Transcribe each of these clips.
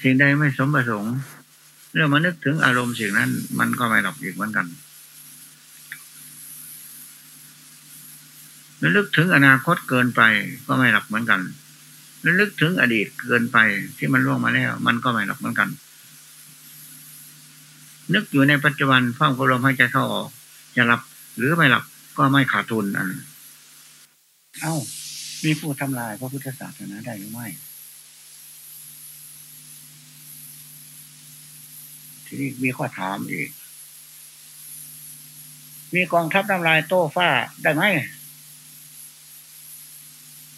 สิ่งใดไม่สมประสงค์เรื่องมานึกถึงอารมณ์สิ่งนั้น มันก็ไม่หลับอีกเหมือนกันระลึกถึงอนาคตเกินไปก็ไม่หลับเหมือนกันระลึกถึงอดีตเกินไปที่มันล่วงมาแล้ว มันก็ไม่หลับเหมือนกัน นึกอยู่ในปัจจุบันเฝ้าลมหายใจเข้าออกจะหลับหรือไม่หลับก็ไม่ขาดทุนอันเอ้า มีผู้ทำลายพระพุทธศาสนาได้หรือไม่ ทีนี้มีข้อถามอีก มีกองทัพทำลายโต้ฟ้าได้ไหม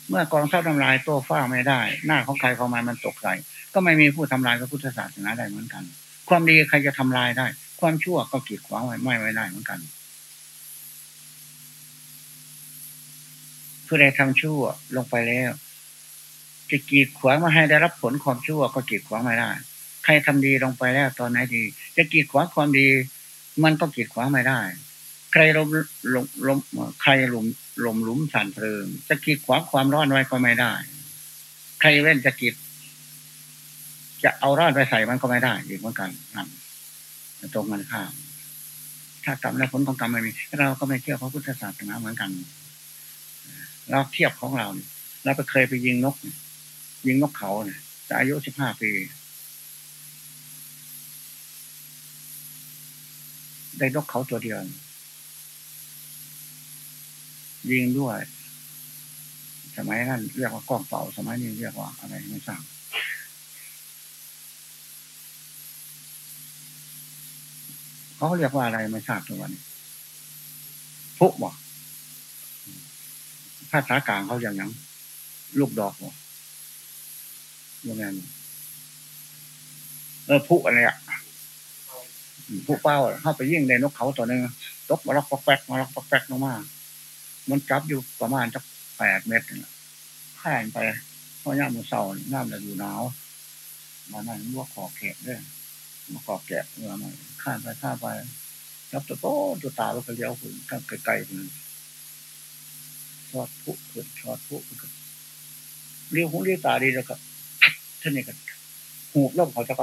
เมื่อกองทัพทำลายโต้ฟ้าไม่ได้ หน้าของใครของมันมันตกใส่ก็ไม่มีผู้ทำลายพระพุทธศาสนาได้เหมือนกัน ความดีใครจะทำลายได้ ความชั่วก็กีดขวางไว้ไม่ไว้ได้เหมือนกันผู้ใดทำชั่วลงไปแล้วจะกีดขวางมาให้ได้รับผลความชั่วก็กีดขวางไม่ได้ ใครทำดีลงไปแล้วตอนไหนดี จะกีดขวางความดี มันก็กีดขวางไม่ได้ ใครลมลมลมใครลมลมหลุมสันเพลิง จะกีดขวางความร้อนไว้ก็ไม่ได้ ใครเว้นจะกีดจะเอาร้อนไปใส่มันก็ไม่ได้อีกเหมือนกันนั่นตรงกันข้ามถ้ากรรมและผลของกรรมไม่มีเราก็ไม่เชื่อพระพุทธศาสนาเหมือนกัน เราเทียบของเราเราไปเคยไปยิงนก ยิงนกเขาเนี่ยอายุสิบห้าปี ได้นกเขาตัวเดียว ยิงด้วย สมัยนั้นเรียกว่ากล้องเป่า สมัยนี้เรียกว่าอะไรไม่ทราบเขาเรียกว่าอะไรไม่ทราบตัวนี้พุกบอกภาษากลางเขาอย่างยังลูกดอกบ่ยังไงเออผู้อะไรอะ ผู้เป้าเข้าไปยิ่งในนกเขาตัวหนึ่งตกมาล็อกปอกแป๊กมาล็อกปอกแป๊กลงมามันจับอยู่ประมาณจักแปดเมตรข้านไปเพราะย่ามือเศร้าน้ำจะอยู่หนาวมานั่นว่าขอแกะด้วยมาขอแกะเมื่อมาข้านไปข้าไปจับตัวโตตัวตาแล้วก็เลี้ยวขึ้นกันไกลๆเลยชอดผุเกิดชอดผุเกิดเลี้ยวหูเลี้ยวตาดีแล้วครับท่านนี่กันหูบล่มเขาจะไป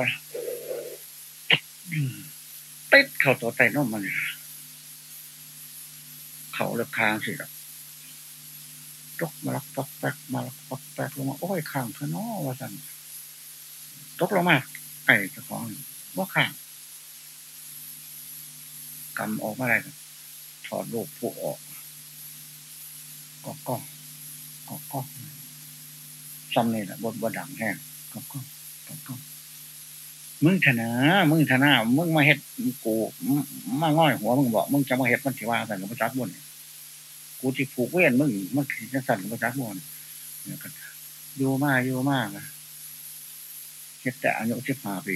ติดเข่าตัวไตน้อมมันเขาเลือกคางสิครับตกมาลักปักแปกมาลักปักแปกลงมาโอ้ยข้างเธอน้อว่าสันตกลงมาไก่เจ้าของว่าข้างกำออกมาอะไรถอดลูกผูออกก็ก็ก็ก็ซ้ำนี่แหละบนบนดังแห้งก็ก็ก็ก็ มึงชนะมึงชนะมึงมาเฮ็ดกูมาง่อยหัวมึงบอกมึงจะมาเฮ็ดมันถือว่าสั่นกับจักบุญกูที่ผูกเว้นมึงมันจะสั่นกับจักบุญเยอยู่มากอยู่มากนะเฮ็ดแต่อายุสิบห้าปี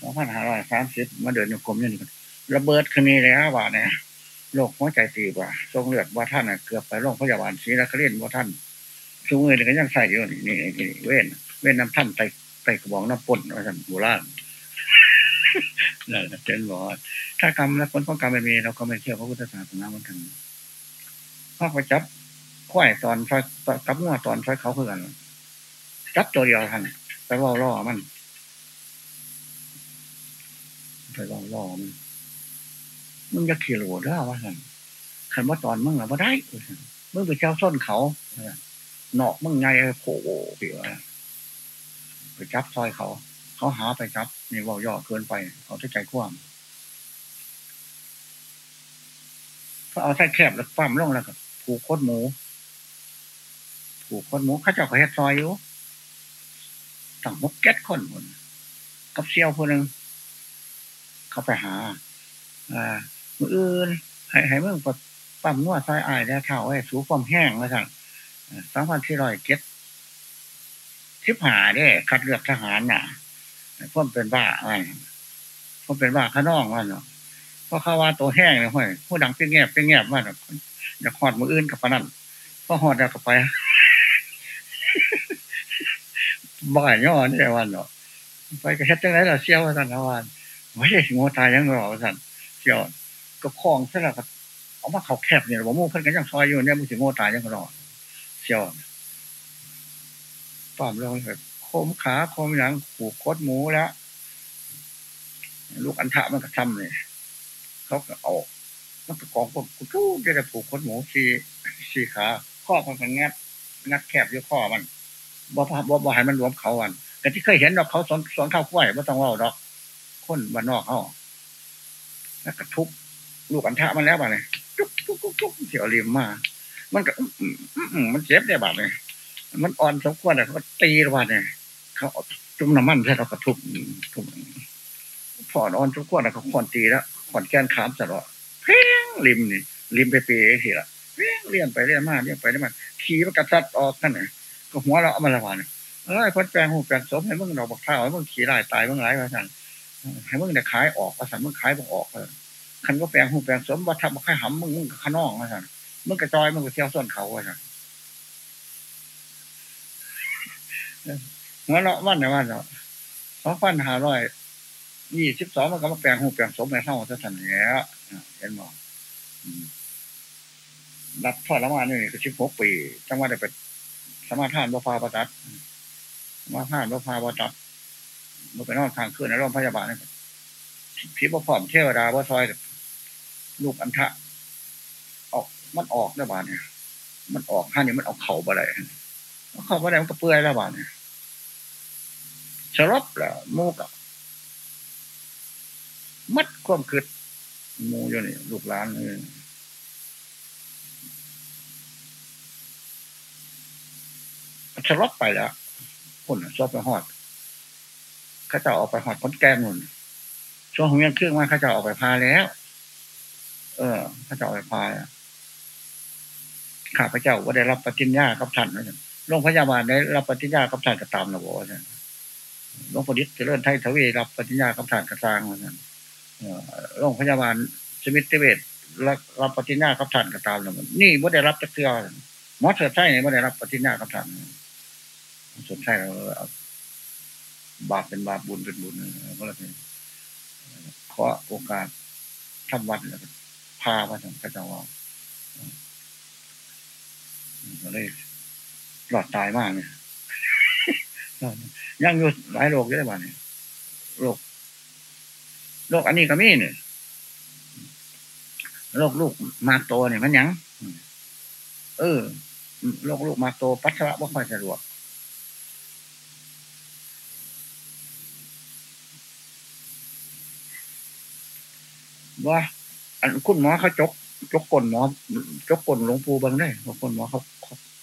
สองพันห้าร้อยสามสิบมาเดินอยู่กรมนี่ระเบิดคืนนี้เลยฮะว่าเนี่ยโรคหัวใจตีกว่าทรงเลือดว่าท่านเกือบไปโรงพยาบาลศรีนครินทร์ว่าท่านซุ้มือนี่ก็ยังใส่อยู่นี่นี่เว้นเว้นน้ำท่านไต ไตกระบอกน้ำป่นว่าท่านโบราณนั่นเจนบอกถ้ากรรมและผลของกรรมไม่มีเราก็ไม่เชื่อพระพุทธศาสนาเหมือนกันพ่อไปจับควายตอนซอยกับงัวตอนซอยเขาเพื่อนจับตัวเดียวท่านไปล่อล่อมันไปล่อล่อมันมึงจะขี่โหลดแล้ววะท่านขันว่าตอนมึงหรือว่าได้มึงไปเจ้าส้นเขาเนาะมึงไงโผล่เปียว ไปจับซอยเขา เขาหาไปจับนี่ว่าย่อเกินไป เขาจะใจกว้างเขาเอาใส่แคบแล้วปั้มลงแล้วก็ผูกโคตรหมู ผูกโคตรหมูเขาจะเอาเฮ็ดซอยอยู่ตั้งมกแก๊สคนคนกับเซียวคนหนึ่งเขาไปหา อ่ามืออื่นให้ให้เมื่อปั๊มนวดซอยอายแล้วเท่าไอ้สูความแห้งแล้วสั่งสองพันที่ร้อยเก็ด ทิพหาเนี่ยคัดเลือกทหารน่ะพ่อเป็นบ้าอะไรพ่อเป็นบ้าข้าน้องว่าเนาะเพราะเขาว่าตัวแห้งเลยห้อยผู้ดังเป็นแงบเป็นแงบว่าอยากหอดมืออื่นกับปนั่นพอหอดแล้วก็ไปบ่ายย่อนี่วันเนาะไปกระเช็ดจังไรเราเชี่ยวว่าสันนะวันไม่ใช่สิงโตายยังรอสันเชี่ยวก็คลองซะแล้วก็เอามาเขาแคบเนี่ยบอกมู่เพิ่นกันยังซอยอยู่เนี่ยมึงสิโง่ตายยังรอเชี่ยว ป้อมเรื่องแบบคคมขาคมหลังผูกโคดหมูแล้ว ลูกอันทะมันก็ทำเลยเขาก็ออกมันก็กองพวกกูทู้จะได้ผูกโคดหมูสี่สี่ขาข้อมันก็งัดงัดแคบอยู่ข้อมันบ่พาบ่บ่ให้มันรวมเขาวันแต่ที่เคยเห็นดอกเขาสอนสอนข้าวกล้วยไม่ต้องเล่าดอก คนบ้านนอกเขาแล้วก็ทุบลูกอันทะมันแล้วบ้าเนี่ยทุบทุบทุบทุบเสียวริมมา มันก็มันเจ็บได้บาดเลย มันอ่อนสมควรแต่เขาตีระบาเนี่ยเขาจุ่มน้ำมันใช่เขาก็ทุบทุบพออ่อนสมควรแต่เขาขอนตีแล้วขอนแกนขามตลอดเพ่งริมนี่ริมไปเปย์ทีละเพ่งเลี่ยนไปเลี่ยนมาเลี่ยนไปเลี่ยนมาขี่มันกระซัดออกกันเลยก็หัวเราเอามาละบาดเนี่ยเอ้ยคนแปลงหูแปลงสมให้มึงดอกบักเท้าให้มึงขี่ไล่ตายมึงไรวะสั่นให้มึงได้ขายออกวะสั่นมึงขายบอกออกเลยคันก็แปลงหูแปลงสมว่าทำมาค่หำมึงมึงข้างนอกวะสั่นมึงกระจอยมึงก็เที่ยวส้นเขาวะสั่น หัวเราะวันไหนวันเนาะสองพันห้าร้อยยี่สิบสองมันก็มาแปลงหูแปลงสมในเท่าจะสั่นแล้เห็นบอกรับทอดละมานี่ก็สิบหกปีจังว่าได้เป็นสมาทานบฟาประจัดสมาทานบฟาประจัดมันไปนอนทางขึ้นในโรงพยาบาลนี่พี่บ่พร้อมเทวดาบ่ซอยลูกอันทะออกมันออกได้บาดเนี่ย มันออกห้านี่มันเอาเข่าบ่ได้เอาเข่าบ่ได้มันก็เปื่อยแล้วบาดเนี่ย สลบแล้วมูกะมัดความคิดมูอยู่นี่ลูกหลานเลยสลบไปแล้วคนชอบไปหอดข้าเจ้าออกไปหอดคนแก้มนุ่นช่วงของยังเครื่องมาข้าเจ้าออกไปพาแล้ว เออข้าเจ้าออกไปพาข้าพเจ้าว่าได้รับปฏิญญากับท่านนะโรงพยาบาลได้รับปฏิญญากับท่านก็ตามระบบนะห ลวงพ่อดิษฐ์เจริญไทยทวีรับปฏิญญากับท่านกระซางเหมือนกันโรงพยาบาลสมิติเวชรับปฏิญญากับท่านก็ตามระบบนี่ว่ได้รับจักเทือหมอเสือไส้เนี่ยว่ได้รับปฏิญญากับท่านสนใจเราบาปเป็นบาปบุญเป็นบุญก็เลยขอโอกาสทำวัดแล้วพามาทำพระเจ้าว่าก็เลยหลอดตายมากเนี่ย ยังอยู่หลายโรคเยอะบ้านนี่โรคโรคอันนี้ก็มีเนี่ยโรคลูกมาโตเนี่ยมันยังเออโรคลูกมาโตปัสสาวะไม่ค่อยสะดวกว่าอันคุณหมอเขาจก จกกลหมอจกกลหลวงปู่บังได้บาคนหมอเขา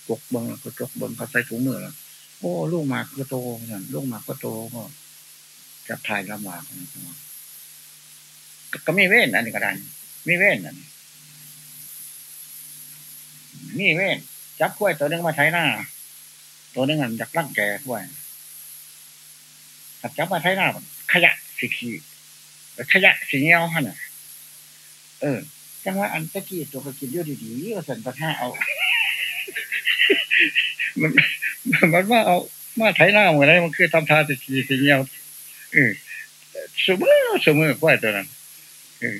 จกบังเขาจกบังเขาใส่ถุงมือแล้ว โอ้ลูกหมากก็โตอย่างลูกหมากก็โตก็จับถ่ายลำบากก็มีเว้นอันนี้ก็ได้มีเว้นอันนี้มีเว้นจับกล้วยตัวนึงมาใช้หน้า ตัวนึงอันจากร่างแก่กล้วยจับมาใช้หน้าขยะสีขีขยะสีเงี้ยวฮะน่ะเออจังว่าอันตะกี้ตัวก็กินเยอะดีๆก็สันตะท่าเอา มันมันว่าเอามาไถหน้าเหมือนไรมันคือทำทาตะกี้สีเงี้ยวเออสมือสมือกล้ยตัวนั้นเออ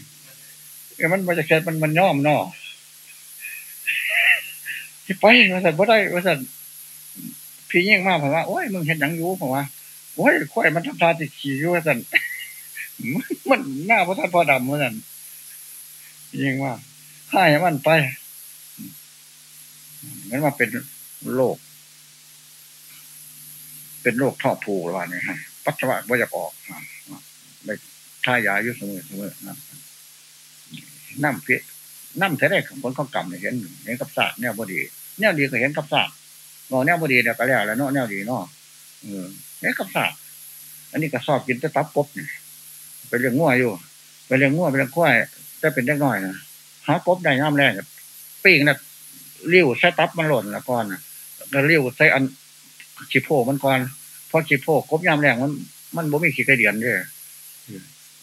เออมันมาจากแค่มันมันย่อมนอที่ไปว่าสันบ่ได้ว่าสันพี่ยิ่งมากผมว่าโอ้ยมึงเห็นหนังยูผมว่าโอ้ยควายมันทำทาตะกี้อยู่ว่าสันมันหน้าพระท่านพ่อดำเหมือนกันยิ่งว่าให้มันไปงั้นมาเป็นโรค เป็นโรคท่อผูกว่านี่ฮะปัสสาวะว่าจะออกไปทายาอยู่เสมอเสมอนะน้ำเพี้ยน้ำแท้ๆของคนเขากำเนี่ยเห็นเห็นกับศาสตร์แนวบดีแนวดีก็เห็นกับศาสตร์งอแนวบดีเดี๋ยก็แล้วแล้วเนาะแนวดีเนาะเออเห็นกับศาสตร์อันนี้ก็สอบกินแต่ตับกบเนี่ยไปเรื่องง่วอยู่ไปเรื่องง่วไปเรื่องควายจะเป็นเล็กน้อยนะหากบได้ย่ำแรกปีกนะเลี้ยวใช้ตับมันหล่นละก่อนนะเลี้ยวใช้อัน ขีโพมันก่อนพอขีโพกบย่ำแรกมัน มันบ่มีขีกระเดียนด้วย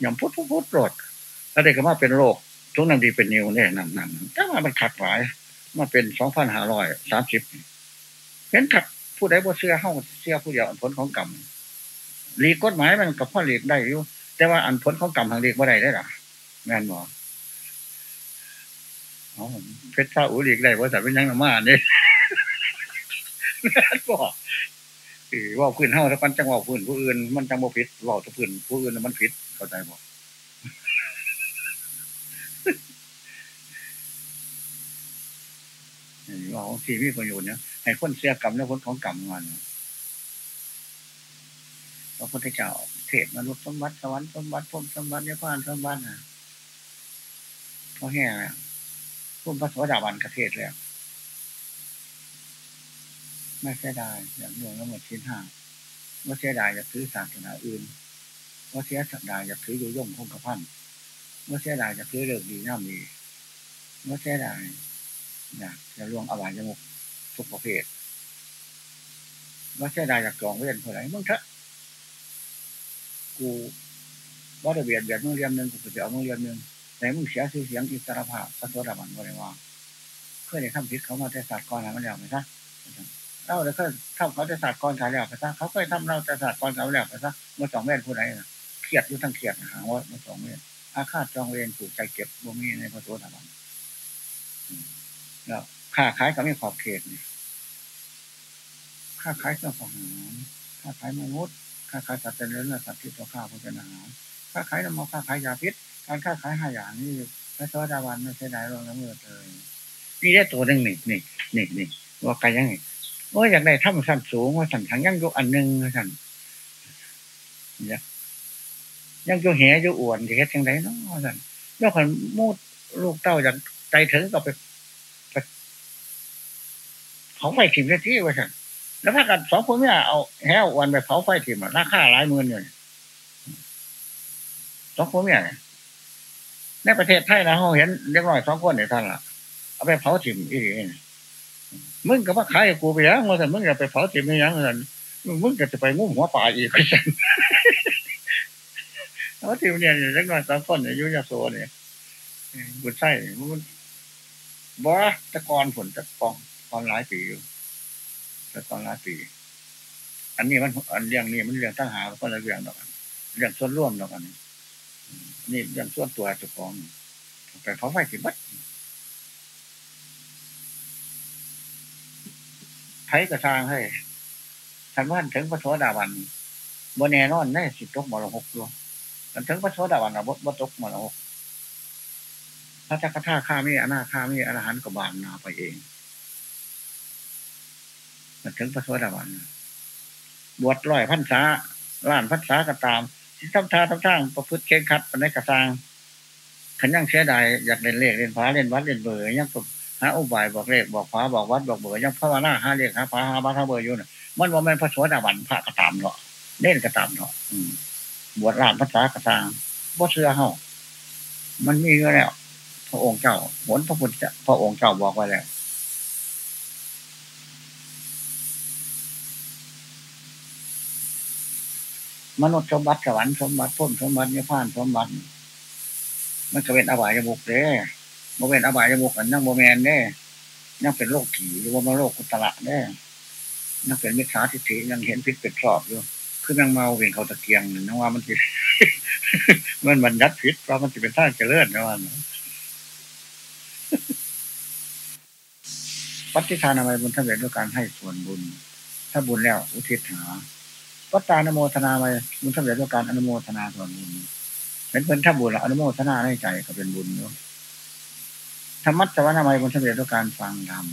ยำพุทพุทพุทโรดแล้วเด็กก็มาเป็นโรคทุกน้ำดีเป็นนิวเนี่ยนั่นนั่นแต่ว่ามันขัดหลายมาเป็นสองพันห้าร้อยสามสิบเห็นขัดผู้ใดบ่เสื้อเข้าเสื้อผู้เดียวผลของกรรมหลีกกฎหมายมันกับพ่อหลีกได้อยู่แต่ว่าอันผลของกรรมทางหลีกบ่ได้ได้หรอแม่นบ่เพชรข้าอุลิกได้ว่าแต่เป็นยังมาเนี่ย แม่นบอกว่าพื้นเฮาถ้ามันจังว่าพื้นผู้อื่น มันจังบ่ผิดว่าถ้าพื้นผู้อื่นมันผิดเข้าใจบ่ว่าของสี่มีประโยชน์เนี่ยให้คนเสียกรรมแล้วคนของกรรมงานพระพุทธเจ้าเทศมนุษย์สมบัติสวรรค์สมบัติพรมสมบัตินิพพานสมบัตินะเพราะแห้งพุ่มพระสวัสดิวันกระเทศแล้ว ไม่เสียดายอย่างหน่วยละหมดชิ้นห้าว่าเสียดายอยากถือศาสนาอื่นว่าเสียดายอยากถืออยู่ย่งคงกระพันว่าเสียดายอยากถือเลิกดีน้ำดีว่าเสียดายอยากจะล่วงอบายยมุกทุกประเภทว่าเสียดายอยากจองเวียนเท่าไหร่มึงเถอะกูว่าจะเบียดเบียดมึงเรียนหนึ่งกูจะเอามึงเรียนหนึ่งแต่มึงเสียชื่อเสียงอิสรภาพพระสวัสดิวันบริวารเพื่อในทำผิดเขามาแต่ศาสตร์ก่อนแล้วมันแล้วไหมซะ เราเลยเคยทำเขาแต่ศาสตร์ก่อนเขาแล้วไปซะเขาเคยทำเราแต่ศาสตร์ก่อนเขาแล้วไปซะมื่อสองเวรผู้ใดเครียดอยู่ทั้งเครียดหาว่ามื่อสองเวรอาฆาตจองเวรผูกใจเก็บบ่มีในพระสวัสดิวันแล้วค้าขายก็ไม่ขอบเขตเนี่ยค้าขายเครื่องของหารค้าขายมนุษย์ค้าขายสัตว์เป็นเนื้อสัตว์ที่ตัวข้าวเป็นาหารค้าขายน้ำมันค้าขายยาพิษ การค้าขายห้าอย่างนี้พระสวัสดิวันไม่ใช่ได้ลงน้ำมือเลยนี่ได้ตัวหนึ่งนี่นี่นี่นี่ว่าไกยังไง ว่าอยากได้ถ้ำสั้นสูงว่าสั่นทั้งยังยกอันหนึ่งสั่นยังยังยกแหยกอ้วนจะเฮ็ดยังไงเนาะสั่นยกขันมูดลูกเต้าอยากใจถึงก็ไปเผาไฟถิ่มได้ที่ว่าสั่นแล้วถ้ากันสองคนเนี่ยเอาแหวอ้วนไปเผาไฟถิ่มราคาหลายหมื่นอยู่สองคนเนี่ยในประเทศไทยนะเขาเห็นเล็กน้อยสองคนเนี่ยท่านล่ะเอาไปเผาถิ่มอีก มึงก็มาขายกูไปแล้วมาแต่มึงจะไปเผาถิ่มยังไงมึงก็จะไปงุ้มหัวป่าอีกก็ฉันเผาถิ่เนี่ยเล็กน้อยสองคนเนี่ยยุ่ยาโซเนี่ยบุญไส้มึงบ่ตะกอนผลตะกองตอนหลายปีอยู่ตะกอนหลายปี อันนี้มันอันเรื่องนี้มันเรื่องตั้งหาคนละเรื่องดอกเรื่องส่วนร่วมดอกอันนี้นี่เรื่องส่วนตัวเจ้าของแต่เขาไฟสิบัด ไทยกระทางให้ทันวันถึงพระโสดาบันบนแน่นอนแน่สิตกมรหกด้วยมันถึงพระโสดาบันอะบดตกมรหกพระจักรท่าข้ามีอนาข้ามีอรหันต์กบาลนาไปเอง มันถึงพระโสดาบันบวชร้อยพันษาล้านพันษาก็ตามที่ทำท่าทำทางประพฤติเข่งขัดปันในกระซังขันยังเสียดายอยากเล่นเลขเล่นฟ้าเล่นวัดเล่นเบอร์ยังาอุบายบอกเลขบอกฟ้าบอกวัดบอกเบอร์ยังภาวนาหาเลขหาฟ้าหาบ้าหาเบอร์อยู่น่ะมันว่าแม่พระสวดาวันพระกระตามเนาะเล่นกระตามเนาะบวชล้านภาษากระซังบ่เชื่อเฮามันมีอยู่แล้ว พระองค์เจ้าหนพระพุทธพระองค์เจ้าบอกไว้แล้วมนุษย์สมบัติสวรรค์สมบัติพ้นสมบัตินิพพานสมบัติ มันก็เป็นอบายมุกเด้ โมเป็นอบายมุกันนั่งโมแมนเด้นั่งเป็นโรคผีหรือว่ามาโรคกุตละเด้นั่งเป็นมิจฉาทิฏฐิยังเห็นพิษเป็นชอบอยู่คือนั่งเมาเป็นเขาตะเกียงนั่งว่ามันผิดมันมันยัดผิดเพราะมันจะเป็นท่าเจริญนะวันปฏิทานอะไรบุญทำเร็จด้วยการให้ส่วนบุญ ถ้าบุญแล้ว อุทิศหาวัตตานโมทนาอะไปบุญสำเร็จด้วยการอนุโมทนาส่วนบุญเป็นเป็นถ้าบุญละอนุโมทนาในใจก็เป็นบุญอยู่ ธรรมะสวนามัยบุญสำเร็จด้วยการฟังธรรม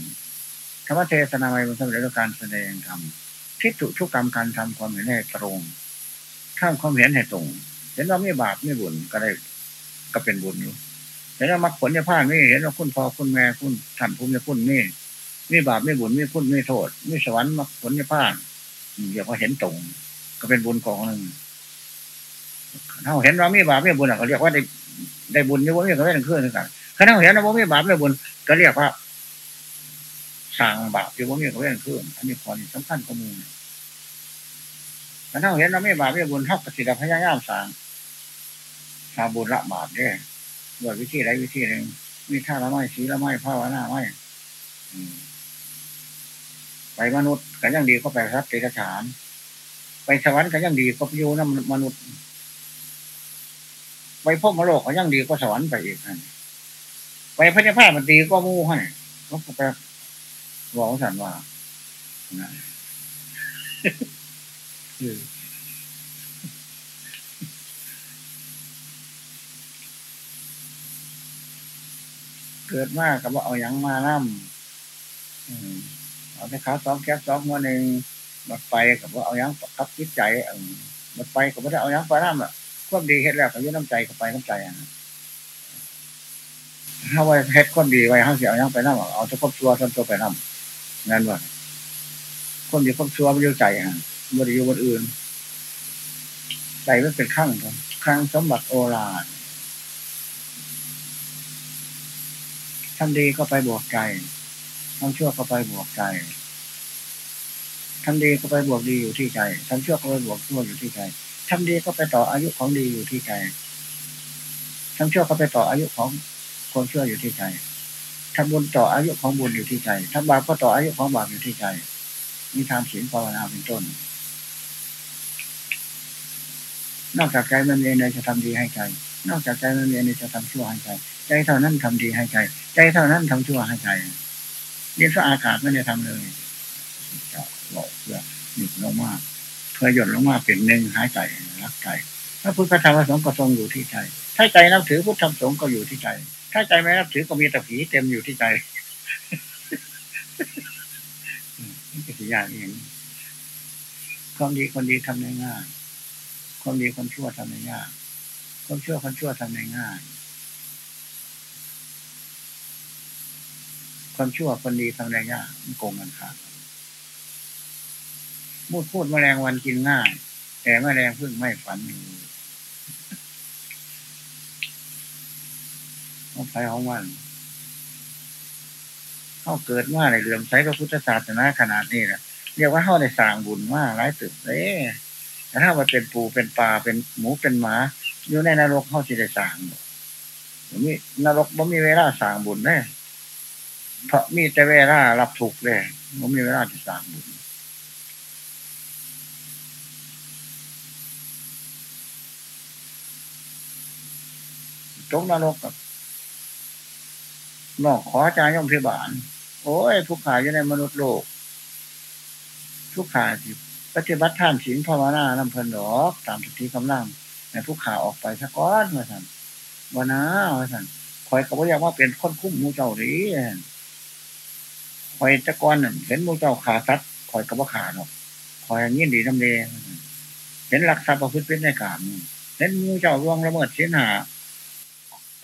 ธรรมะเทศนามัยบุญสำเร็จด้วยการแสดงธรรมทิฏฐุทุกกรรมการทำความเห็นให้ตรง ข้ามความเห็นให้ตรง เห็นว่าไม่บาปไม่บุญก็ได้ก็เป็นบุญอยู่เห็นว่ามรรคผลเนี่ยพลาดไม่เห็นว่าคุณพ่อคุณแม่คุณท่านภูมิคุณนี่ไม่บาปไม่บุญไม่คุณไม่โทษไม่สวรรค์มรรคผลเนี่ยพลาดเดี๋ยวพอเห็นตรง ก็เป็นบุญของหนึ่งถ้าเห็นว่าไมีบาปไมีบุญก็เรียกว่าได้ได้บุญนี่ว่ามีก็ไม่ได้ขึ้นกัน ถ้าเห็นว่ามีบาปมีบุญก็เรียกว่าสร้างบาปที่ว่ามีก็ไม่ได้ขึ้นอันนี้ข้อนี้สำคัญข้อมูลถ้าเห็นว่ามีบาปมีบุญเท่ากับสิทธิพยายามสร้างสร้างบุญละบาปเนี่ยด้วยวิธีใดวิธีหนึ่งมีท่าละไม่สีละไม่ภาวนาไม่ไปมนุษย์ก็ยังดีก็ไปรับเตฉาน ไปสวรรค์ก็ยังดีก็อยู่น้ำมนุษย์ ไปพบมโลกก็ยังดีก็สวรรค์ไปอีกนั่น พระเจ้าพ้ามันดีก็มู่ให้เขาไปบอกสันว่าเกิดมากกับว่าเอาอยัางมานั่มเอาไปขาสองแก๊สสองหัวหนึ่งมาไปกับว่าเอาอยัางกับจิตใจมาไปกับว่าได้เอาอยัางไปนั่มอะความดีเฮ็ดแล้วก็ยืนน้ำใจกับไปน้ำใจอะ ถ้าว่าเฮ็ดคนดีไว้ห้าเสียเอาอยัางไปนั่มเอาจะครบชัวทนตัวไปนั่มนั่นว่าคนดีครบชัวไม่ยุ่ใจอะไม่ได้อยู่คนอื่น ใจมันเป็นข้างข้างสมบัติโอรานทำดีก็ไปบวกใจทำชั่วก็ไปบวกใจทำดีก็ไปบวกดีอยู่ที่ใจทำชั่วก็ไปบวกชั่วอยู่ที่ใจทำดีก็ไปต่ออายุของดีอยู่ที่ใจทำชั่วก็ไปต่ออายุของ คนชั่วอยู่ที่ใจทำบุญต่ออายุของบุญอยู่ที่ใจทำบาปก็ต่ออายุของบาปอยู่ที่ใจมีทานศีลภาวนาเป็นต้น นอกจากใจมันเองเลยจะทำดีให้ใจ นอกจากใจมันเองเลยจะทำชั่วให้ใจ ใจเท่านั้นทำดีให้ใจ ใจเท่านั้นทำชั่วให้ใจเรียนสอากาศไม่ได้ทำเลยจะบอกเพื่อหยุดลงมากเพื่อหยุดลงมาเป็นหนึ่งหายใจรักใจพระพุทธธรรมประสงฆ์ก็ทรงอยู่ที่ใจ ถ้าใจนับถือพุทธธรรมสงฆ์ก็อยู่ที่ใจ ถ้าใจไม่นับถือก็มีแต่ผีเต็มอยู่ที่ใจนี่เป็นอย่างเองความดีคนดีทำในง่าย ความดีคนชั่วทำในง่ายความชั่วคนชั่วทำในง่าย ความชั่วคนดีทำในง่ายมันโกงกันขาดพูดพูดแมลงวันกินง่าย แต่แมลงพึ่งไม่ฝันอยู่ ต้องใช้ของมันเข้าเกิดมาในเรื่องใช้พระพุทธศาสนาขนาดนี้นะเรียกว่าเข้าในสร้างบุญมาหลายตึกเลยแต่ถ้ามันเป็นปูเป็นปลาเป็นหมูเป็นหมาอยู่ในนรกเข้าสิได้สร้างมีนรกบ่มีเวลาสร้างบุญแน่เพราะมีแต่เวลารับถูกเลยบ่มีเวลาที่สร้างบุญตกนรกกับ นอกขอจายมพิบาล โอ้ยทุกขาอยู่ในมนุษย์โลก ทุกขาที่ปฏิบัติท่านศีลภาวนาลำเพลินดอกตามสติกำลังในทุกขาออกไปสักก้อนมาสันวันามาสันคอยกับว่าอยากว่าเป็นคนคุ้มมูเจ้าหรือคอยตะกอนเห็นมูเจ้าขาตัดคอยกับว่าขาหรอกคอยยินดีน้ำเดเห็นหลักทรัพย์ประพฤติเป็นในกามเห็นมูเจ้าร่วงละเมิดเสียหา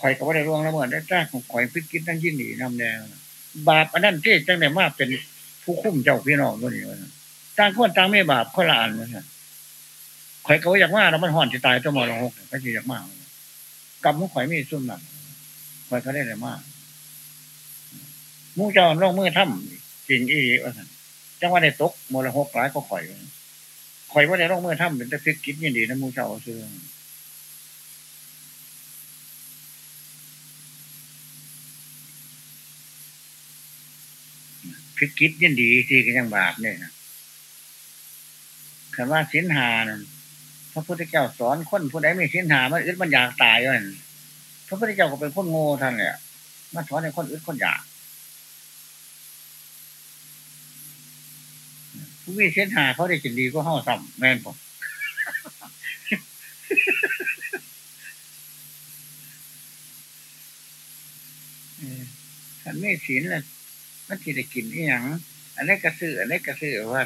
ข่อยก็ว่าได้ร่วงละเมิดได้จ้าของข่อยพิกินตั้งยินดีนำแดงบาปอันนั้นที่จังไหนมากเป็นผู้คุ้มเจ้าพี่น้องตัวนี้วะต่างคนต่างไม่บาปคนละอันนะข่อยก็ว่าอยากว่าเรามันห่อนที่ตายตัวมอลงหกก็จะอยากมากกับมุขข่อยมีสุ่มหนักข่อยก็ได้เลยมากมูเจ้าลงมือทำจริงอีว่าสันจังว่าได้ตกมรหกหลายก็ข่อยข่อยว่าได้ลงมือทำเป็นแต่ฟิกกินยินดีนะมูเจ้าซื้อ พิกิจยินดีที่กันยังบาปเนี่ยนะคำว่าสินหานพระพุทธเจ้าสอนคนผู้ใดไม่สินหามันอึดมันอยากตายเลยพระพุทธเจ้าก็เป็นคนโง่ท่านเนี่ยมาสอนให้คนอึดคนอยากผู้มีสินหาเขาได้กินดีก็ห่อซ้ำแม่นผมฉันไม่ศีลเลย มันที่ได้กินที่อย่างอันนี้กระสืออันนี้กระสือว่า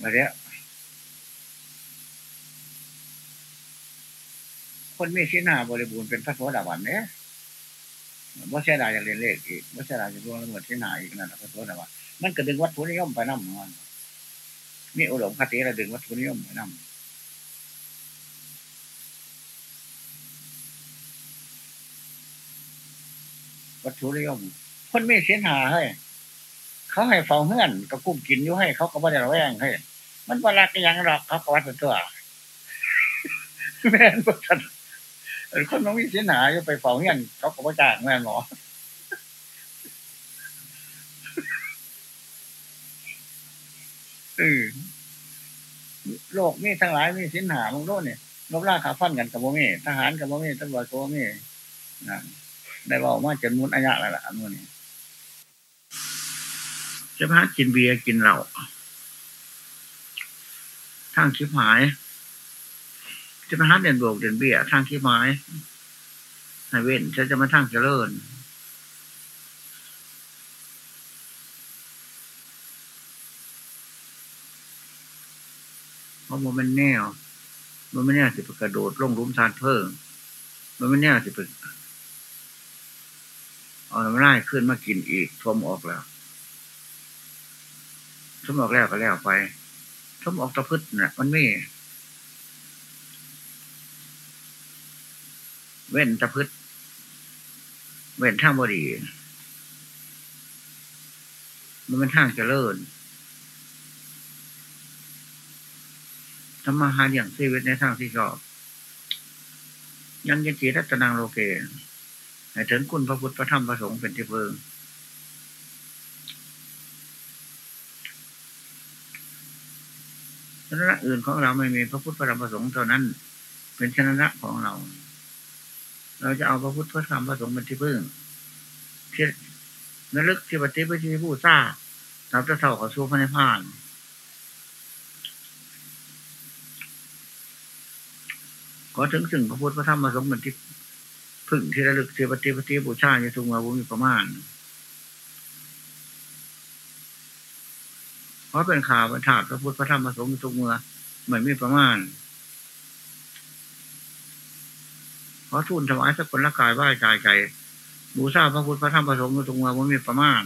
มาเนี้ยคนมีชีนาบริบูรณ์เป็นพระโสดาบันเนี่ยว่าเสียดายจะเรียนเลขอีกว่าเสียดายจะร่วงละเมิดชีนาอีกนั่นพระโสดาบันมันก็ดึงวัตถุนิยมไปนั่มมันนี่อุดมคติเราดึงวัตถุนิยมไปนั่มวัตถุนิยม คนไม่เสียหาให้เขาให้เฝ้าเฮือนก็กุ้มกินอยู่ให้ เขาก็ไม่ได้ระแวงให้มันบรักยังหรอกเขาก็วัดตัวแม่นบ่ทันคนน้องมีเสียหาอยู่ไปเฝ้าเฮือนเขาก็ไม่จ้างแม่หมอเออโลกมีทั้งหลายมีสินหามึงโลกเนี่ยลบล่าขาฟันกันกับโมมีทหารกับโมมีตำรวจกับโมมีนั่นได้บอกว่าจนมุนอายะแล้วล่ะอันนี้ จะพากินเบียร์กินเหล้าทางคิดหาย จะมาหาเด่นบวกเด่นเบี้ยทางคิดหายให้เว้นฉันจะมาทางเจริญเพราะมันเป็นแนวมันไม่แน่สิไปกระโดดลงรุมทานเพิ่งมันไม่แน่สิไปเอาน้ำลายขึ้นมากินอีกทมออกแล้ว ทมออกแล้วก็แล้วไปทมออกตะพืชเนี่ยมันไม่เว้นตะพืชเว้นทางบดี มันเป็นทางเจริญทำมาหาอย่างชีวิตในทางที่ชอบ ยังยันจีรัตนางโลเกให้ถึงคุณพระพุทธพระธรรมพระสงฆ์เป็นที่เพิง ชนะอื่นของเราไม่มีพระพุทธพระธรรมพระสงฆ์เท่านั้น เป็นชนะของเรา เราจะเอาพระพุทธพระธรรมพระสงฆ์เป็นที่พึ่งที่นลึกที่ปฏิบัติผู้ซ่าเราจะเท่ากับสู้พระนิพพานขอถึงสิ่งพระพุทธพระธรรมพระสงฆ์เป็นที่พึ่งที่ระลึกที่ปฏิบัติบูชาจะทุกมาบุญประมาณ เพราะเป็นข่าวประทาพระพุทธพระธรรมพระสงฆ์ทุกเมื่อเหมือนมีประมาณเพราะทุนถวายสักคนละกายไหว้ใจใจบูชาพระพุทธพระธรรมพระสงฆ์ทุกเมื่อบุญมีประมาณ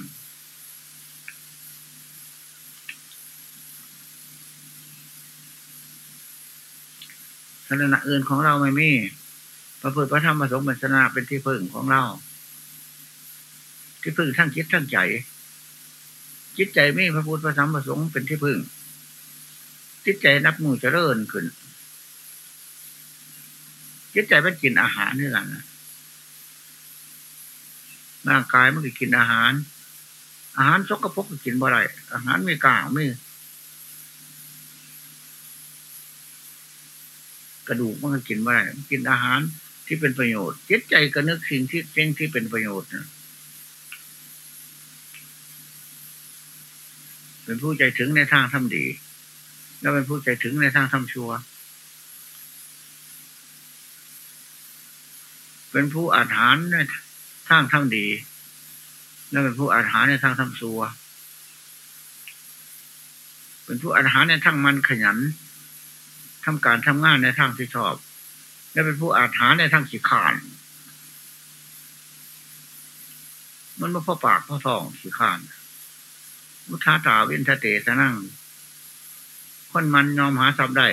ศาสนาอื่นของเราไม่มีพระพุทธพระธรรมพระสงฆ์เป็นศาสนาเป็นที่พึ่งของเรา ที่พึ่งทั้งคิดทั้งใจ จิตใจมีพระพุทธพระธรรมพระสงฆ์เป็นที่พึ่ง จิตใจนับมือจะเริ่นขึ้น จิตใจเป็นกินอาหารนี่แหละร่างกายมันก็กินอาหาร อาหารสกปรกก็กินบ่ได้อาหารไม่กลางไม่กระดูกมันก็กินไม่ได้กินอาหารที่เป็นประโยชน์จิตใจก็นึกสิ่งที่เจ้งที่เป็นประโยชน์ เป็นผู้ใจถึงในทางทำดี แล้วเป็นผู้ใจถึงในทางทำชั่ว เป็นผู้อาหารในทางทำดี แล้วเป็นผู้อาหารในทางทำชั่ว เป็นผู้อาหารในทางมันขยันทำการทำงานในทางที่ชอบ และเป็นผู้อาถรรในทางสิขาน มันไม่พอปากพอทองสิขาน มุทาตาเวนทเตสนั่ง คนมันยอมหาทรัพย์ได้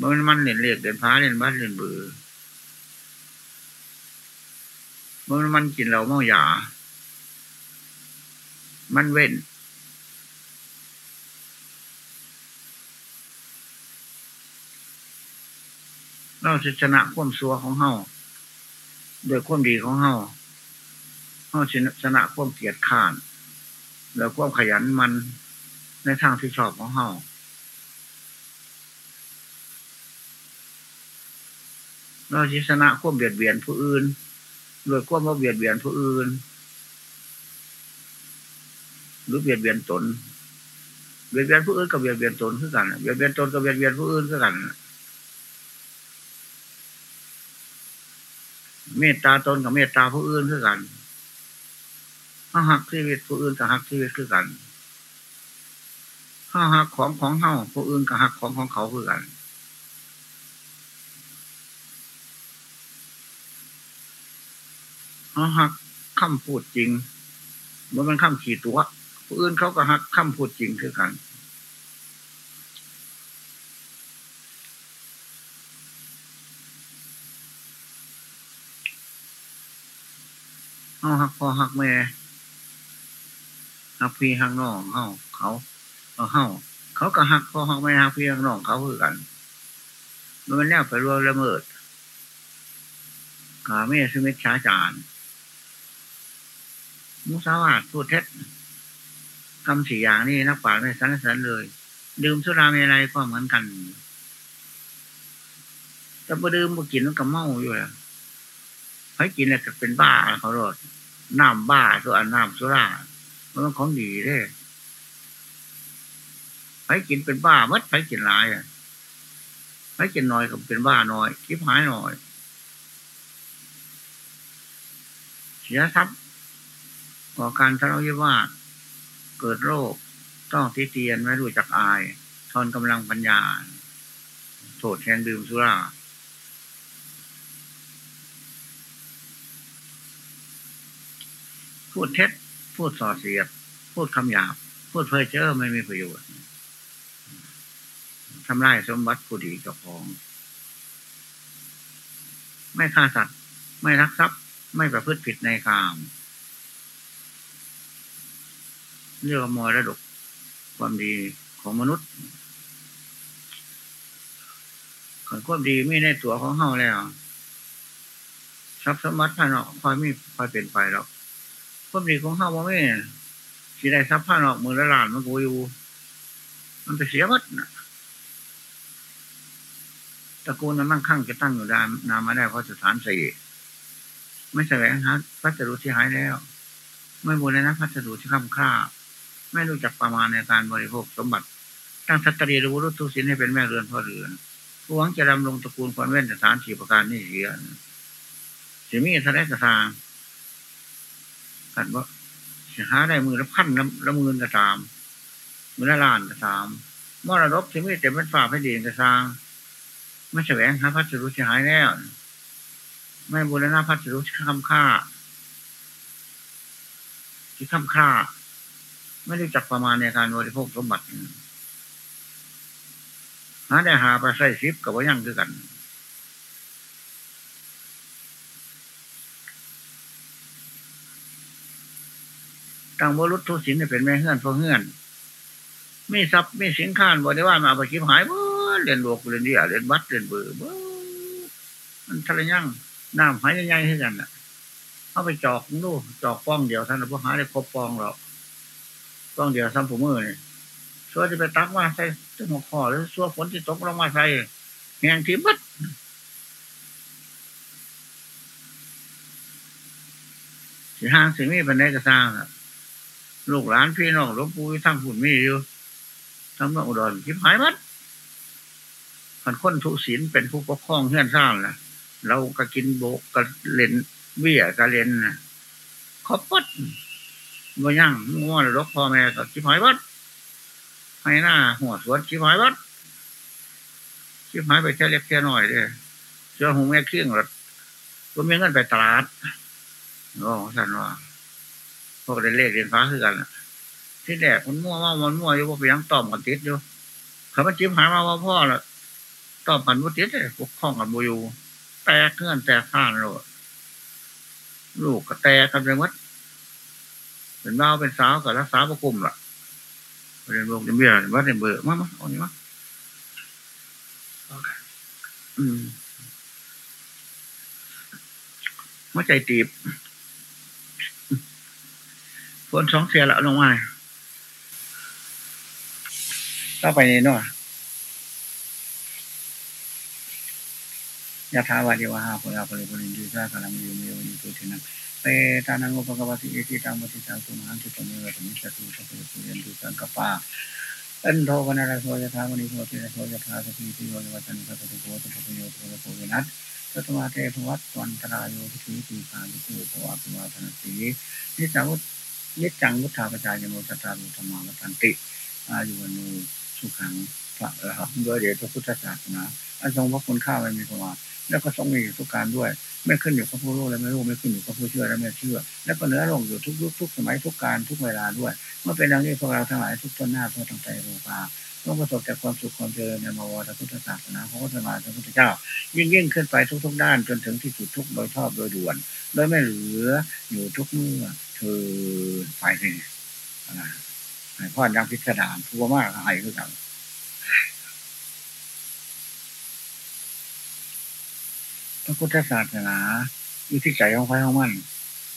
มันมันเล่นเรียกเดินพ้าเล่นบ้านเล่นเบือมันมันกินเหล้าเมายา มันเว้น เราชนะความซัวของเฮาโดยความดีของเฮา เฮาชนะความเกียดข้านแล้วความขยันมันในทางที่ชอบของเฮาเราชนะความเบียดเบียนผู้อื่นโดยความว่าเบียดเบียนผู้อื่น หรือเบียดเบียนตน เบียดเบียนผู้อื่นกับเบียดเบียนตนคือกัน เบียดเบียนตนกับเบียดเบียนผู้อื่นคือกัน เมตตาตนกับเมตตาผู้อื่นคือกัน ห้าหักชีวิตผู้อื่นกับหักชีวิตคือกันห้าหักของของเฮาผู้อื่นกับหักของของเขาคือกันห้าหักคำพูดจริงมันมันคำขี่ตัว ผู้อื่นเขาก็หักคำพูดจริงคือกันเฮาหักพอหักแม่ หักพี่หักน้องเฮาเขาเฮาเขาก็หักพ่อหักแม่หักพี่หักน้องเขาคือกันมันแนวไปรัวละเมิดกาเม่สมิทชาจารมุสาวาทพูดเท็จคำสี่อย่างนี้นักป่าไม่สันสันเลย ดื่มสุราเมลัยก็เหมือนกันแต่พอดื่มพอกินมันก็เมาอยู่แล้วให้กินแล้วก็เป็นบ้าเขารดน้ำบ้าตัวอันน้ำสุรา มันของดีเลยไปกินเป็นบ้ามัดไปกินหลายอะไปกินน้อยก็เป็นบ้าน้อยคิดหายหน่อยเสียทรัพย์ก่อการทะเลาะวิวาทเกิดโรคต้องที่เตียนไม่รู้จักอายทอนกำลังปัญญา โทษแทนดื่มสุราพูดเท็จ พูดส่อเสียด พูดคำหยาบ พูดเพ้อเจ้อไม่มีประโยชน์ทำลายสมบัติผู้ดีกับของ ไม่ฆ่าสัตว์ ไม่รักทรัพย์ ไม่ประพฤติผิดในกามเรียกว่ามรดกความดีของมนุษย์ขอนความดีไม่ในตัวของเฮาแล้วทรัพย์สมบัติภายนอกคอยมีคอยเป็นไปแล้ว ความดีของเฮาว่าไม่สีได้ทรัพย์ภานอกมือละล้านมันกูอยู่ มันไปเสียวัดนะตระกูลนั้นมั่งคั่งจะตั้งอยู่ได้นามาได้เพราะสถานสี่ไม่แสวงหาพัสดุที่หายแล้ว ไม่บูรณะพัสดุที่ค้ำค่า ไม่รู้จักประมาณในการบริโภคสมบัติ ตั้งทัตรีรู้รุทุสินให้เป็นแม่เรือนพ่อเรือนผู้หวังจะดำรงตระกูลความเว้นสถานสี่ประการนี่เสียสิมีทะเลกระทาง กันว่าสิหาได้มือละพันละหมื่นกระตาม มือละล้านกระตามมรดกสิมีเต็มเป็นฝ่าแผ่นดินกระทางไม่แสวงหาพัสดุที่หายแล้วไม่บูรณะพัสดุที่ค้ำค่า ที่ค้ำค่า ไม่รู้จักประมาณในการบริโภคสมบัติหาได้หาไปใส่ซิปกับว่ายังคือกัน ตั้งบรุษทุสินเป็นแม่เฮือนพ่อเฮือน มีทรัพย์มีสินค้าบริวารมาเอาไปคิดหายบ่เรียนโลวกเรียนเดียเรียนวัดเรียนเบอร์บ่มันทะเลยั่งน้ำหายใหญ่ๆให้กันน่ะเอาไปจอกดูจอกป้องเดียวท่านพวกหาได้ครบปองหรอกป้องเดียวซ้ำผมมือเนี่ยช่วยจะไปตักมาใส่ตึ้งหัวคอหรือช่วยฝนที่ตกลงมาใส่แหงที่บัดสีห้างสีมีเป็นไดกระสร้าง ลูกหลานพี่น้องหลวงปู่ทั้งหุ่นมีอยู่ทั้งเมืองอุดรคิดหายมัดขันค้นทุศีลเป็นผู้ปกครองเฮือนสร้างนะเราก็กินโบกก็เล่นเบี้ยก็เล่นนะขอบปัดบ่ยั่งง้อรกพ่อแม่ก็คิดหายวัดให้หน้าหัวสวนคิดหายวัดคิดหายไปแค่เล็กแค่น้อยเลยเชื่อหงแม่เครื่องรถก็มีเงินไปตลาดโอ้สันว่า พวกเรียนเลขเรียนฟ้าคือกันที่แรกมันมั่วว่ามันมั่วอยู่ว่าไปยังตอมกันติดอยู่เขามาจิ้มหายมาว่าพ่อละตอมกันบุติดเลยปกครองกันบุยูแตกเงื่อนแตกข้านโลดลูกก็แตกกันไปหมดเป็นบ้าเป็นสาวกับรักษาประกุมล่ะเรียนโรงเรียนเบี้ยวัดเรียนเบื่อมามาเอานี้มาอืมมาใจตีบ ฝนสองเสียละลงมาต่อไปนี่เนาะยะถาวาเดวะหาปุราปริปุรินทิสาสลังยูมิโยนิตุทินังเตตานังอุปกปติเอติตังปฏิสังสุมังจุตมิวะตมิสัตุสัพเพปุเรนตุสังกปาอันโทวนาราโสยะถามณิโสติระโสยะถาสติติโยนิวัตันสัตตุโพตุปุโยตุโพวินัสสัตมาเทภวัตวันตรายโยทิฏฐิปานิโกภวะภวะธนตินิสังวุ นิจังวุฒาปจายโมตตารุธรรมาวันติ อายุวนูสุขังพระเอรหันต์ด้วยเดชพระพุทธศาสนาอันทรงพระคุณค่าไม่มีประมาณแล้วก็ทรงมีอยู่ทุกการด้วย ไม่ขึ้นอยู่กับผู้รู้และไม่รู้ไม่ขึ้นอยู่กับผู้เชื่อและไม่เชื่อ แล้วก็เนื้อลงอยู่ทุกยุคทุกสมัยทุกการทุกเวลาด้วย เมื่อเป็นดังนี้พวกเราทั้งหลายทุกต้นหน้าทุกตั้งใจรูปาต้องประสบแต่ความสุขความเจริญในมวรพุทธศาสนาของพระสัมมาสัมพุทธเจ้า ยิ่งยิ่งขึ้นไปทุกๆด้านจนถึงที่สุดทุกโดยชอบโดยด่วน โดยไม่เหลืออยู่ทุกเมื่อ เธอไปนี่ให้พ่อยังพิสดารผู้มากให้คือกันพระพุทธศาสนาอยู่ที่ใจของใครของมัน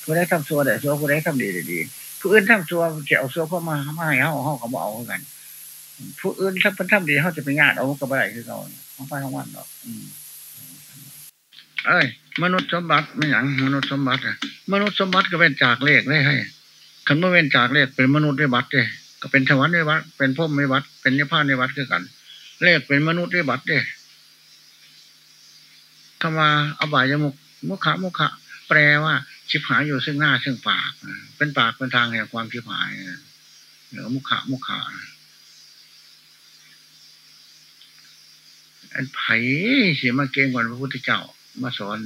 ผู้ใดทำซัวแต่ซัวผู้ใดทำดีแต่ดี ผู้อื่นทำซัวจะเอาซัวเข้ามาไม่ให้เขาเขาก็บเอากัน ผู้อื่นถ้าเป็นทำดีเขาจะไปงานเอากับอะไรคือเขาของใครของมันหรอกเอ้ย มนุษย์สมบัติไม่หยังมนุษย์สมบัติอะมนุษย์สมบัติก็เป็นจากเลขได้ให้คันเมื่อเป็นจากเลขเป็นมนุษย์ได้บัตรเลยก็เป็นสวรรค์ในวัดเป็นพรหมในวัดเป็นนิพพานในวัดคือกัน เลขเป็นมนุษย์ในวัดเด้คำว่าอบายมุกมุขะมุขะแปลว่าชิบหายอยู่ซึ่งหน้าซึ่งปาก เป็นปากเป็นทางแห่งความชิบหายเหนือมุขะมุขะอันไผ่เสียมาเก่งกว่าพระพุทธเจ้า มาสอน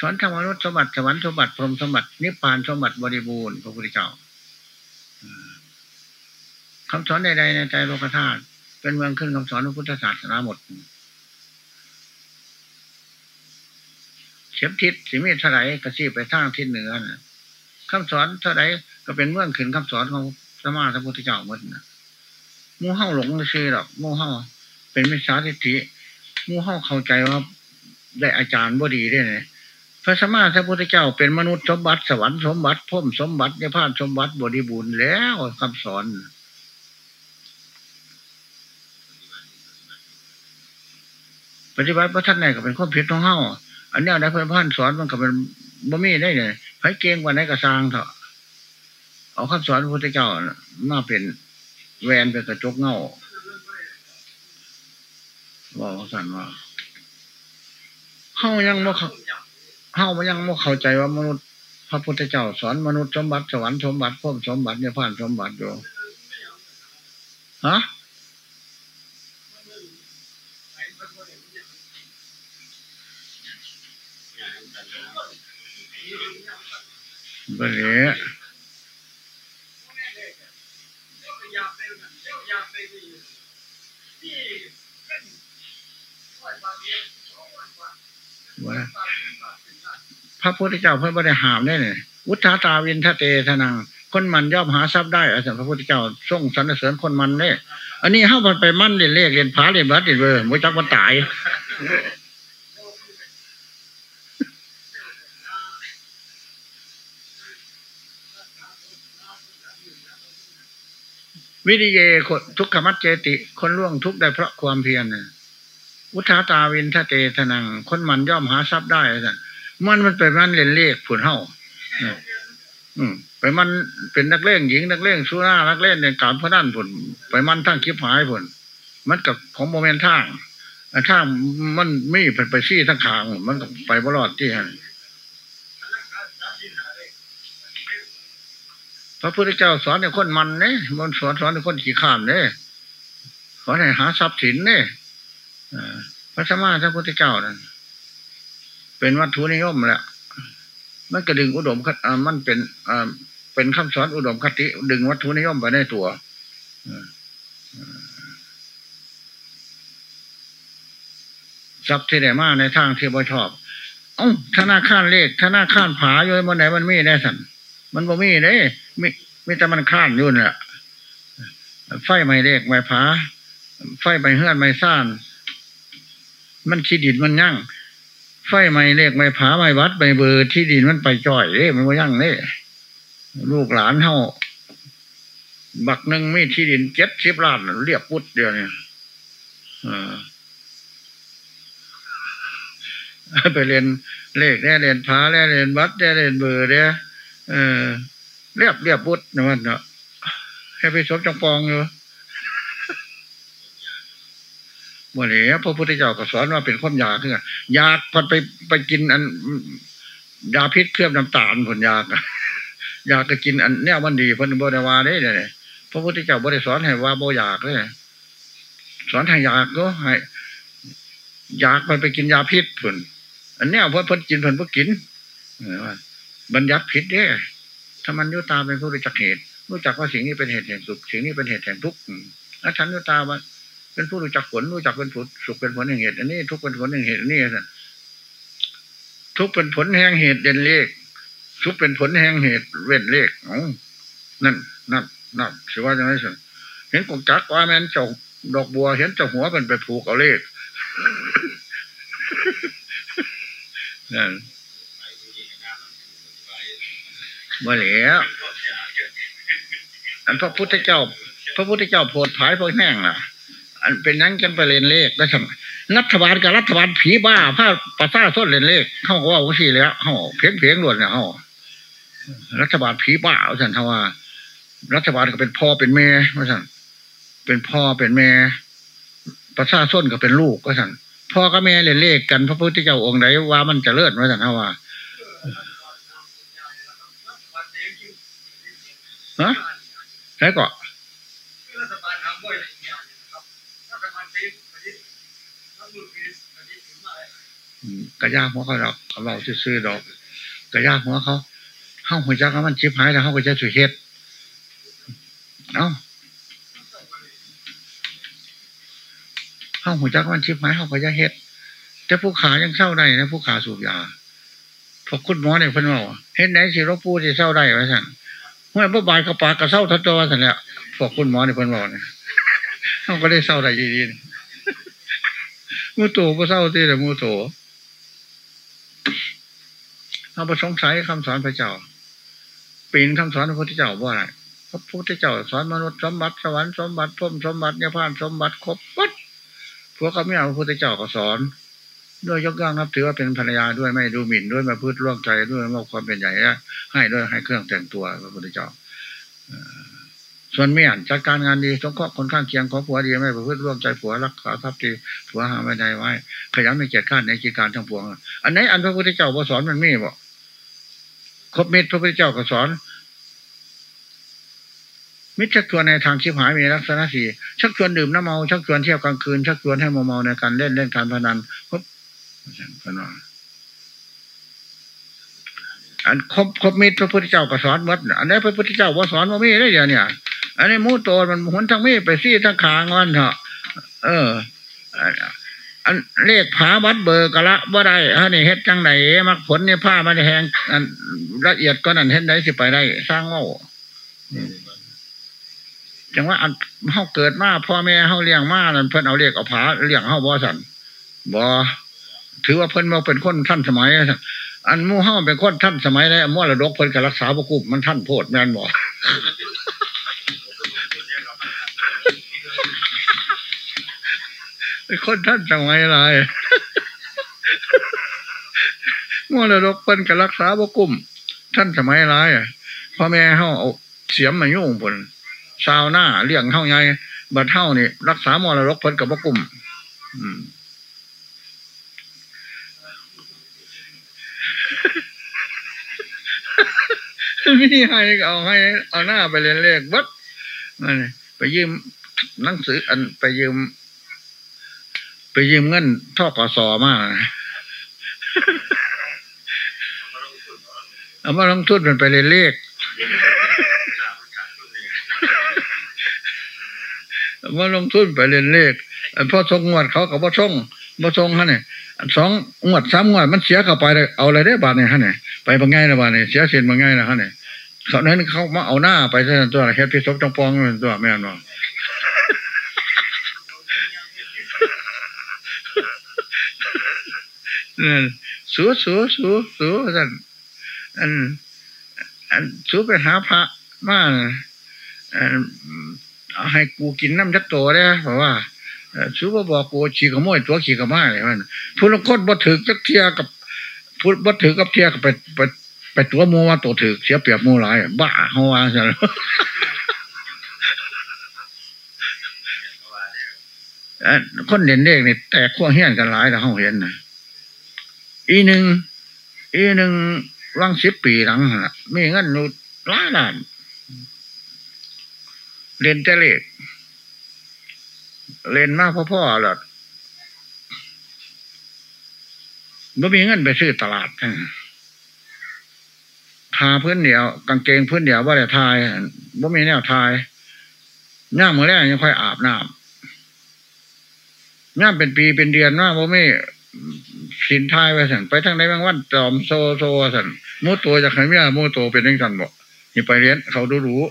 สอนธรรมนุษย์สมบัติสวรรค์สมบัติพรหมสมบัตินิพพานสมบัติบริบูรณ์พระพุทธเจ้าคำสอนใดๆในใจโลกธาตุเป็นเมืองขึ้นคำสอนพระพุทธศาสนาหมดเข็มทิศสิมีเท่าไรกระซีไปทางทิศเหนือนะคำสอนเท่าไรก็เป็นเมืองขึ้นคำสอนของสมมาพระพุทธเจ้าหมดนะมูเห่าหลงไม่ใช่หรอกมูเห่าเป็นมิจฉาทิฏฐิมูเห่าเข้าใจว่า ได้อาจารย์บ่ดีได้ไงพระสมมาพระพุทธเจ้าเป็นมนุษย์สมบัติสวรรค์สมบัติพุ่มสมบัติยพานสมบัติบริบูรณ์แล้วคำสอน ปฏิบัติพระท่านไหนก็เป็นข้อผิดของเฮาอันนี้ได้เพื่อนพันสอนมันก็เป็นบ่มีได้เนี่ยไผเก่งกว่าไหนก็สร้างเถอะเอาคำสอนพระพุทธเจ้ามาเป็นแวนเป็นกระจกเงาบอกสั่นว่า เฮายังบ่เฮามันยังบ่เข้าใจว่ามนุษย์ พระพุทธเจ้าสอนมนุษย์สมบัติสวรรค์สมบัติพุ่มสมบัติเนี่ยผ่านสมบัติอยู่ฮะบริว่า พระพุทธเจ้าเพื่อนบริหามได้เนี่ยวุฒาตาวินทะเตทนังคนมันย่อมหาทรัพย์ได้อาจารย์พระพุทธเจ้าทรงสรรเสริญคนมันเนี่ยอันนี้เข้ามันไปมั่นเรียนเลขเรียนผาเรียนบัตรเรียนเบอร์มุจักมันตายวิริเยทุกขมัจเจติ คนล่วงทุกได้เพราะความเพียรเนี่ย อุทาตาวินทะเตทนัง คนมันย่อมหาทรัพย์ได้สันมันมันไปมันเล่นเลขผุนเฮาอืมไปมันเป็นนักเล่งหญิงนักเล่งสู้หน้านักเล่นในการพนันผุนไปมันทั้งคิบหายผุนมันกับของโมเมนต์ทางทางมันไม่ไปไปซี่ทั้งขางมันไปบลอดที่หันพระพุทธเจ้าสอนให้คนมันเนี่ยมันสอนสอนให้คนขี่ข้ามเนี่ยสอนให้หาทรัพย์สินเนี่ย พระสมมาพระพุทธเจ้านั่นเป็นวัตถุนิยมแหละมันกระดึงอุดมคัมันเป็นเป็นคำสอนอุดมคติ ดึงวัตถุนิยมไปในตัวทรัพย์ที่ได้มาในทางที่บ่ชอบอ้าธนาคารเลขธนาคารผาอยู่มันไหนมันมีได้สันมันบ่มีเด้มีมีแต่มันข้านยุ่นแหละไฟไม่เลขไม่ผาไฟไม่เฮือนไม่ซ่าน มันขี้ดินมันยั่งไฟไม่เลขไม่ผาไม่วัดไม่เบอร์ที่ดินมันไปจ่อยเด้มันก็ยั่งเด้ลูกหลานเท่าบักหนึ่งมีที่ดินเจ็ดสิบล้านเรียบพุทธเดียวเนี่ยไปเรียนเลขได้เรียนผาได้เรียนวัดได้เรียนเบอร์ได้เออเรียบเรียบพุทธนะมันเนาะให้ไปสมจังปองอยู่ มื่อนี้พระพุทธเจ้าก็สอนว่าเป็นความอยากคืออยากพอไปไปกินอันยาพิษเคลือบน้ำตาลผลยากอยากจะกินอันเนี้ยมันดีพนบริวาได้เลยพระพุทธเจ้าบริสอนให้ว่าโบอยากเลยสอนให้อยากก็ให้อยากมันไปกินยาพิษผลอันเนี้ยพอพนกินผลพอกินบัญญัติผิดเด้ถ้ามันยุตาเป็นผู้รู้จักเหตุ รู้จักว่าสิ่งนี้เป็นเหตุแห่งสุขสิ่งนี้เป็นเหตุแห่งทุกข์ถ้าฉันยุตาว่า เป็นผู้รู้จักผลรู้จักเป็นผลสุขเป็นผลแห่งเหตุอันนี้ทุกเป็นผลแห่งเหตุอันนี้สันทุกเป็นผลแห่งเหตุเด่นเลขทุกข์เป็นผลแห่งเหตุเว้นเลขอ๋อนั่นนั่นนั่นสิว่าจะไม่สิเห็นกงจักว่าแมนเจ้าดอกบัว เห็นเจ้าหัวเป็นไปผูกเอาเลขนั่นมาแล้วอันพระพุทธเจ้า พระพุทธเจ้าโพดผายพวกแห้งล่ะ อันเป็นนั้นกันไปเรียนเลขได้ทำรัฐบาลกับรัฐบาลผีบ้าผ้าปัสสาวะส้นเรียนเลขเขาว่าวิธีแล้วเขาเพียงเพียงหลวดเนี่ยเขารัฐบาลผีบ้าสันทว่า รัฐบาลก็เป็นพ่อเป็นแม่ว่าสั่นเป็นพ่อเป็นแม่ประชาชนก็เป็นลูกก็สั่นพ่อกับแม่เรียนเลขกันพระพุทธเจ้าองค์ไหนว่ามันจะเลิศว่าสั่นเฮาว่าฮะใช่ก็ รัฐบาลทำด้วยอย่างนี้ครับรัฐบาลปีประดิษฐ์รัฐบุญปีประดิษฐ์ถึงมา อืม กระยาหัวเขาดอกเขาเราซื้อดอกกระยาหัวเขาเฮาหัวจักมันชิบหายแล้วเฮาก็จะสุเฮ็ดเอ้าเฮาหัวจักมันชิบหายเฮาก็จะเฮ็ดแต่ผู้ขายังเศร้าได้นะผู้ขาสูบยาพอคุณหมอเนี่ยพิ่นว่าเฮ็ดไหนสิรบปูสิเศร้าได้ว่าซั่นเมื่อบ่บายเขาปากก็เศร้าทัดตัวซั่นแหละพวกคุณหมอเนี่ยพิ่นบอกเนี่ยเฮาก็ได้เศร้าได้ดีๆนี่มูโตบ่เศร้าติแต่มูโต เราประสงสัยคำสอนพระเจ้าปีนคำสอนพระพุทธเจ้าว่าอะไรพระพุทธเจ้าสอนมนุษย์สมบัติสวรรค์สมบัติพรหมสมบัติเนี่ยพานสมบัติครบวัดพวกเขาไม่เอาพระพุทธเจ้าก็สอน ด้วยยกย่องนับถือว่าเป็นภรรยาด้วยไม่ดูหมิ่นด้วยมาพืชร่วงใจด้วยมอบความเป็นใหญ่ให้ด้วยให้เครื่องแต่งตัวพระพุทธเจ้าส่วนเมียนจัดการงานดีสงเคราะห์คนข้างเคียงของผัวดีไม่ประพฤติร่วมใจผัวรักษาทรัพย์ดีผัวหาไม่ได้ไว้ขยันไม่เกียจข้านในกิจการทั้งปวงอันไหนอันพระพุทธเจ้าบ่สอนมันมีบ่ ครบมิตรพระพุทธเจ้าก็สอน มิตรชักชวนในทางชิบหายมีลักษณะสี่ชักชวนดื่มน้ำเมาชักชวนเที่ยวกลางคืนชักชวนให้เมาเมาในการเล่นเล่นการพนันครบพนว่าอันครบครบมิตรพระพุทธเจ้าก็สอนหมดอันไหนพระพุทธเจ้าว่าสอนว่ามีได้เดียวเนี่ย อันนี้มูโตมันหนทั้งมีไปซี่ทั้งขางมันเถอะเออ อันเลขผาวัดเบอร์กะละว่าได้ฮะนี่เฮ็ดจังไหนมักผลเนี่ยผ้ามันแหงอันละเอียดก็นั่นเฮ็ดได้สิไปได้ สร้างเว่าอืมจังว่าอันเฮาเกิดมาพ่อแม่เฮาเลี้ยงมานั่นเพิ่นเอาเลขเอาผาเลี้ยงเฮาบ่สันบ่ถือว่าเพิ่นมาเป็นคนท่านสมัยซั่นอันมู่เฮาเป็นคนท่านสมัยได้มระดกเพิ่นก็รักษาบ่กุมมันท่านโพดแม่นบ่ เป็น คนท่านสมัยอะไรมรดกเพิ่นก็รักษาบ่กุมท่านสมัยไรพ่อแม่เฮาเอาเสียมมายุ่งเพิ่นชาวหน้าเลี้ยงเฮาไงบัดเฮานี่รักษามรดกเพิ่นก็บ่กุมอืมมีให้เอาให้ เอาหน้าไปเรียนเลขวัดไปยืมหนังสืออันไปยืม ไปยืมเงินท่อกสอมากเอามาลงทุนมันไปเรียนเลขเอามาลงทุนไปเรียนเลขอันพ่อทรงงวดเขากับพ่อทรงพ่อทรงฮะเนี่ยอันสองงวดสามงวดมันเสียเข้าไปเลยเอาอะไรได้บาทเนี่ยฮะเนี่ยไปบางไงนะบาทเนี่ยเสียเสียนบางไงนะฮะเนี่ยเขานั้นเขามาเอาหน้าไปซะตัวเฮ็ดพิศพจังปองตัวแม่นบ่ นั่นสูสูสูสูท่านอัน อันสูไปหาพระมาอันให้กูกินน้ำจักโตได้เพราะว่าเอ่อสูบบอกกูขี่ขโมยตัวขี่ขม้าเลยมันผู้ละคนบ่ถือจักเทียกับผู้บ่ถือกับเทียกับไปไปไปตัวมูว่าตัวถือเสียเปรียบมูหลายบ้าเฮาว่าซั่นคนเด่นเลขนี่แตกขั้วเฮี้ยนกันหลายแต่เขาเห็นนะ อีหนึ่งอีหนึ่งว่างสิบปีหลังหั่นน่ะมีเงินอยู่ล้านล้านเรียนแต่เลขเรียนมากพ่อๆหรอกไม่มีเงินไปซื้อตลาดทาพื้นเดียว กางเกงพื้นเดียวว่าแต่ทายว่ามีแนวทายย่ามมือแรกยังค่อยอาบน้ำย่ามเป็นปีเป็นเดือนว่าโมไม่ สินทายไปสั่นไปทางไหนบางวันจอมโซโซสั่นมูตัวจากไหนไม่ได้มูตัวเป็นยังสั่นบอกนี่ไปเรียนเขาดูรู้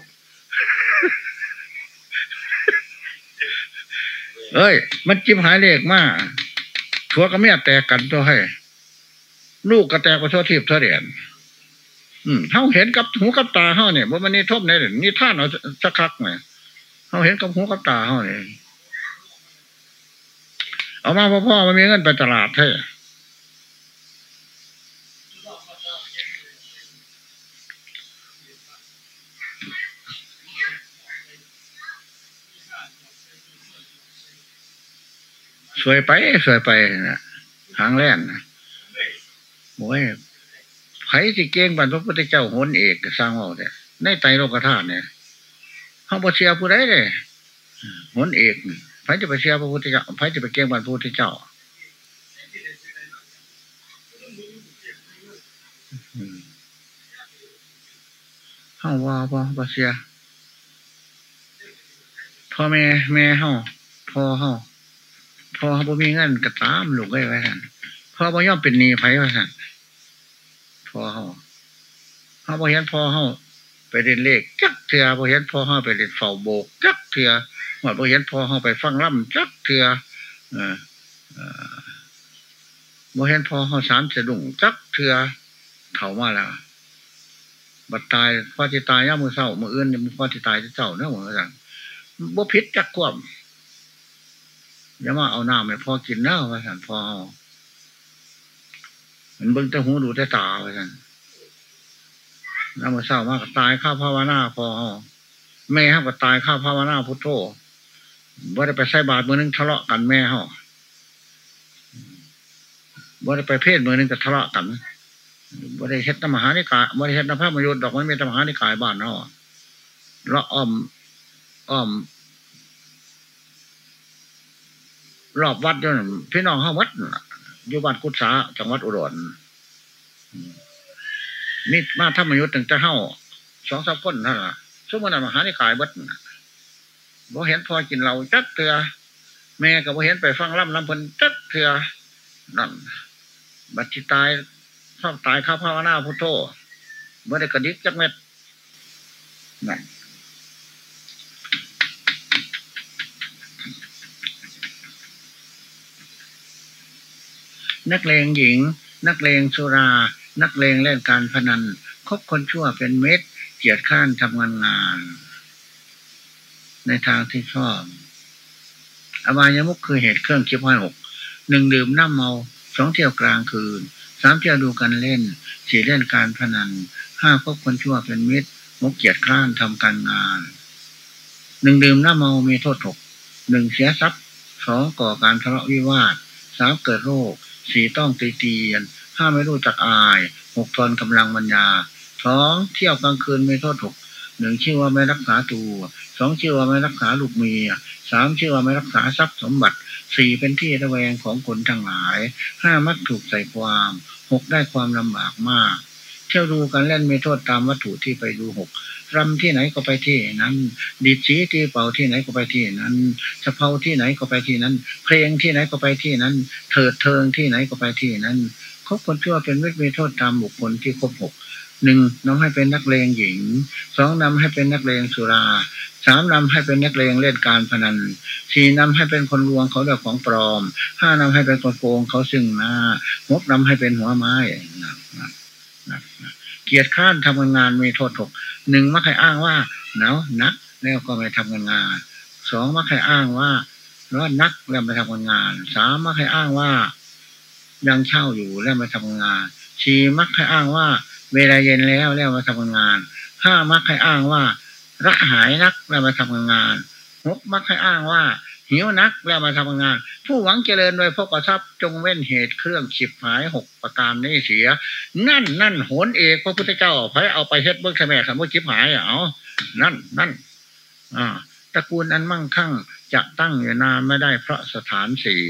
เอ้ย มันจิ้มหายเลขมากผัวก็ไม่แตกกันตัวให้ ลูกก็แตกไปทั่วทิพย์ทั่วเดียนอืมเขาเห็นกับหูกับตาเขาเนี่ยว่ามันนี่ทบในเด่นนี่ท่านเอาสักคักไหมเขาเห็นกับหูกับตาเขาเนี่ยเอามาพ่อพ่อมันมีเงินไปตลาดให้ สวยไปสวยไปนะหางแล่นนะโอ้ยไผ่สิเก่งบันพระพุทธเจ้าหนเอกสร้างเอาเนี่ยในไตโลกธาตุเนี่ยเขาบ่เชียผู้ใดเลยหนเอกไผ่จะไปเชียพระพุทธเจ้าไผจะไปเก่งบันพระพุทธเจ้าอืมเฮาว่าบ่บเชียพ่อแม่แม่เฮาพ่อเฮา พอเฮาบ่มีเงินก็ตามลูกไว้ไว้ท่านพอบ่ยอมเป็นหนี้ไผไว้ท่านพอเฮาเฮาบ่เห็นพอเฮาไปเรียนเลขจักเทื่อบ่เห็นพอเฮาไปเรียนเฝ้าโบกจักเทื่อว่าบ่เห็นพอเฮาไปฟังล่ำจักเทื่อเออเออบ่เห็นพอเฮาสามสะดุ้งจักเทื่อเข้ามาแล้วบัดตายพอที่ตายย่ามือเศร้ามืออื่นนี่มันพอที่ตายที่เศร้าเนาะเหมือนกันบ่พิษจักควม อย่ามาเอาน้ำให้พอกินเนาะว่าสันพอเอามันเบิ่งแต่หูดูแต่ตาว่าสันน้ำมือเศร้ามากตายข้าภาวนาพอแม่เขาก็ตายข้าภาวนาพุทโธว่าได้ไปใส่บาตรมือนึงทะเลาะกันแม่เขาว่าได้ไปเพศมือนึงก็ทะเลาะกันบ่ได้เฮ็ดน้ำมหานิกายบ่ได้เฮ็ดน้ำพระมยุทธ์ดอกไม้เมตมหานิกายบ้านเนาละอ้อมอ้อม รอบวัดนั่นพี่น้องเฮาวัดอยู่บ้านกุศาจังหวัดอุดรนี่มาธรรมยุทธ์ตั้งแต่เฮาสองสามคนนั่นล่ะสมมติมหานิกายเบิดบ่เห็นพอกินเหล้าจักเถื่อแม่ก็บ่เห็นไปฟังล่ำลำเพิ่นจักเถื่อนั่นบัดที่ตายชอบตายข้าภาวนาพุทโธเมื่อได้กระดิกจักเม็ดนั่น นักเลงหญิง นักเลงสุรา นักเลงเล่นการพนัน คบคนชั่วเป็นเม็ด เกียรติข้านทำงานงาน ในทางที่ชอบอบายมุกคือเหตุเครื่องคิดห้อยหกหนึ่งดื่มน้ำเมาสองเที่ยวกลางคืนสามเที่ยวดูกันเล่นสี่เล่นการพนันห้าพบคนชั่วเป็นมิตรมกเกียรติข้านทำการงานหนึ่งดื่มน้ำเมามีโทษหกหนึ่งเสียทรัพย์สองก่อการทะเลาะวิวาทสามเกิดโรค สี่ต้องตีเตียนห้าไม่รู้จักอายหกทนกำลังวัญญาสองเที่ยวกลางคืนไม่โทษหกหนึ่งชื่อว่าไม่รักษาตัวสองชื่อว่าไม่รักษาลูกเมียสามชื่อว่าไม่รักษาทรัพย์สมบัติสี่เป็นที่ระแวงของคนทั้งหลายห้ามักถูกใส่ความหกได้ความลำบากมาก เที่ยวดูกันเล่นมีโทษตามวัตถุที่ไปดูหกรำที่ไหนก็ไปที่นั้น ดีดสีที่เป่าที่ไหนก็ไปที่นั้นสะเพาที่ไหนก็ไปที่นั้น เพลงที่ไหนก็ไปที่นั้น เถิดเทิงที่ไหนก็ไปที่นั้นคบคนชั่วเป็นวิมีโทษตามบุคคลที่ครบหกหนึ่งนำให้เป็นนักเลงหญิงสองนำให้เป็นนักเลงสุราสามนำให้เป็นนักเลงเล่นการพนันสี่นำให้เป็นคนลวงเขาด้วยของปลอมห้านำให้เป็นคนโกงเขาซึ่งหน้าหกนำให้เป็นหัวไม้ เกียรติข้านทำงานมีโทษถกหนึ่งมักให้อ้างว่าหนาวนักแล้วก็ไม่ทำงานสองมักให้อ้างว่าร้อนนักแล้วไม่ทำงานสามมักให้อ้างว่ายังเช่าอยู่แล้วไม่ทำงานสี่มักให้อ้างว่า เวลาเย็นแล้วแล้วมาทำงานห้ามักให้อ้างว่า ระหายนักแล้วมาทำงานหกมักให้อ้างว่า หิวนักแล้วมาทำงาน ผู้หวังเจริญโดยพกทรัพย์จงเว้นเหตุเครื่องฉิบหายหกประการนี้เสีย นั่นนั่นโหนเอกพระพุทธเจ้าไผเอาไปเฮ็ดเบิกแม่ขันว่าฉิบหายเอานั่นนั่นอ่า ตระกูลอันมั่งคั่งจะตั้งอยู่นานไม่ได้เพราะสถานสี่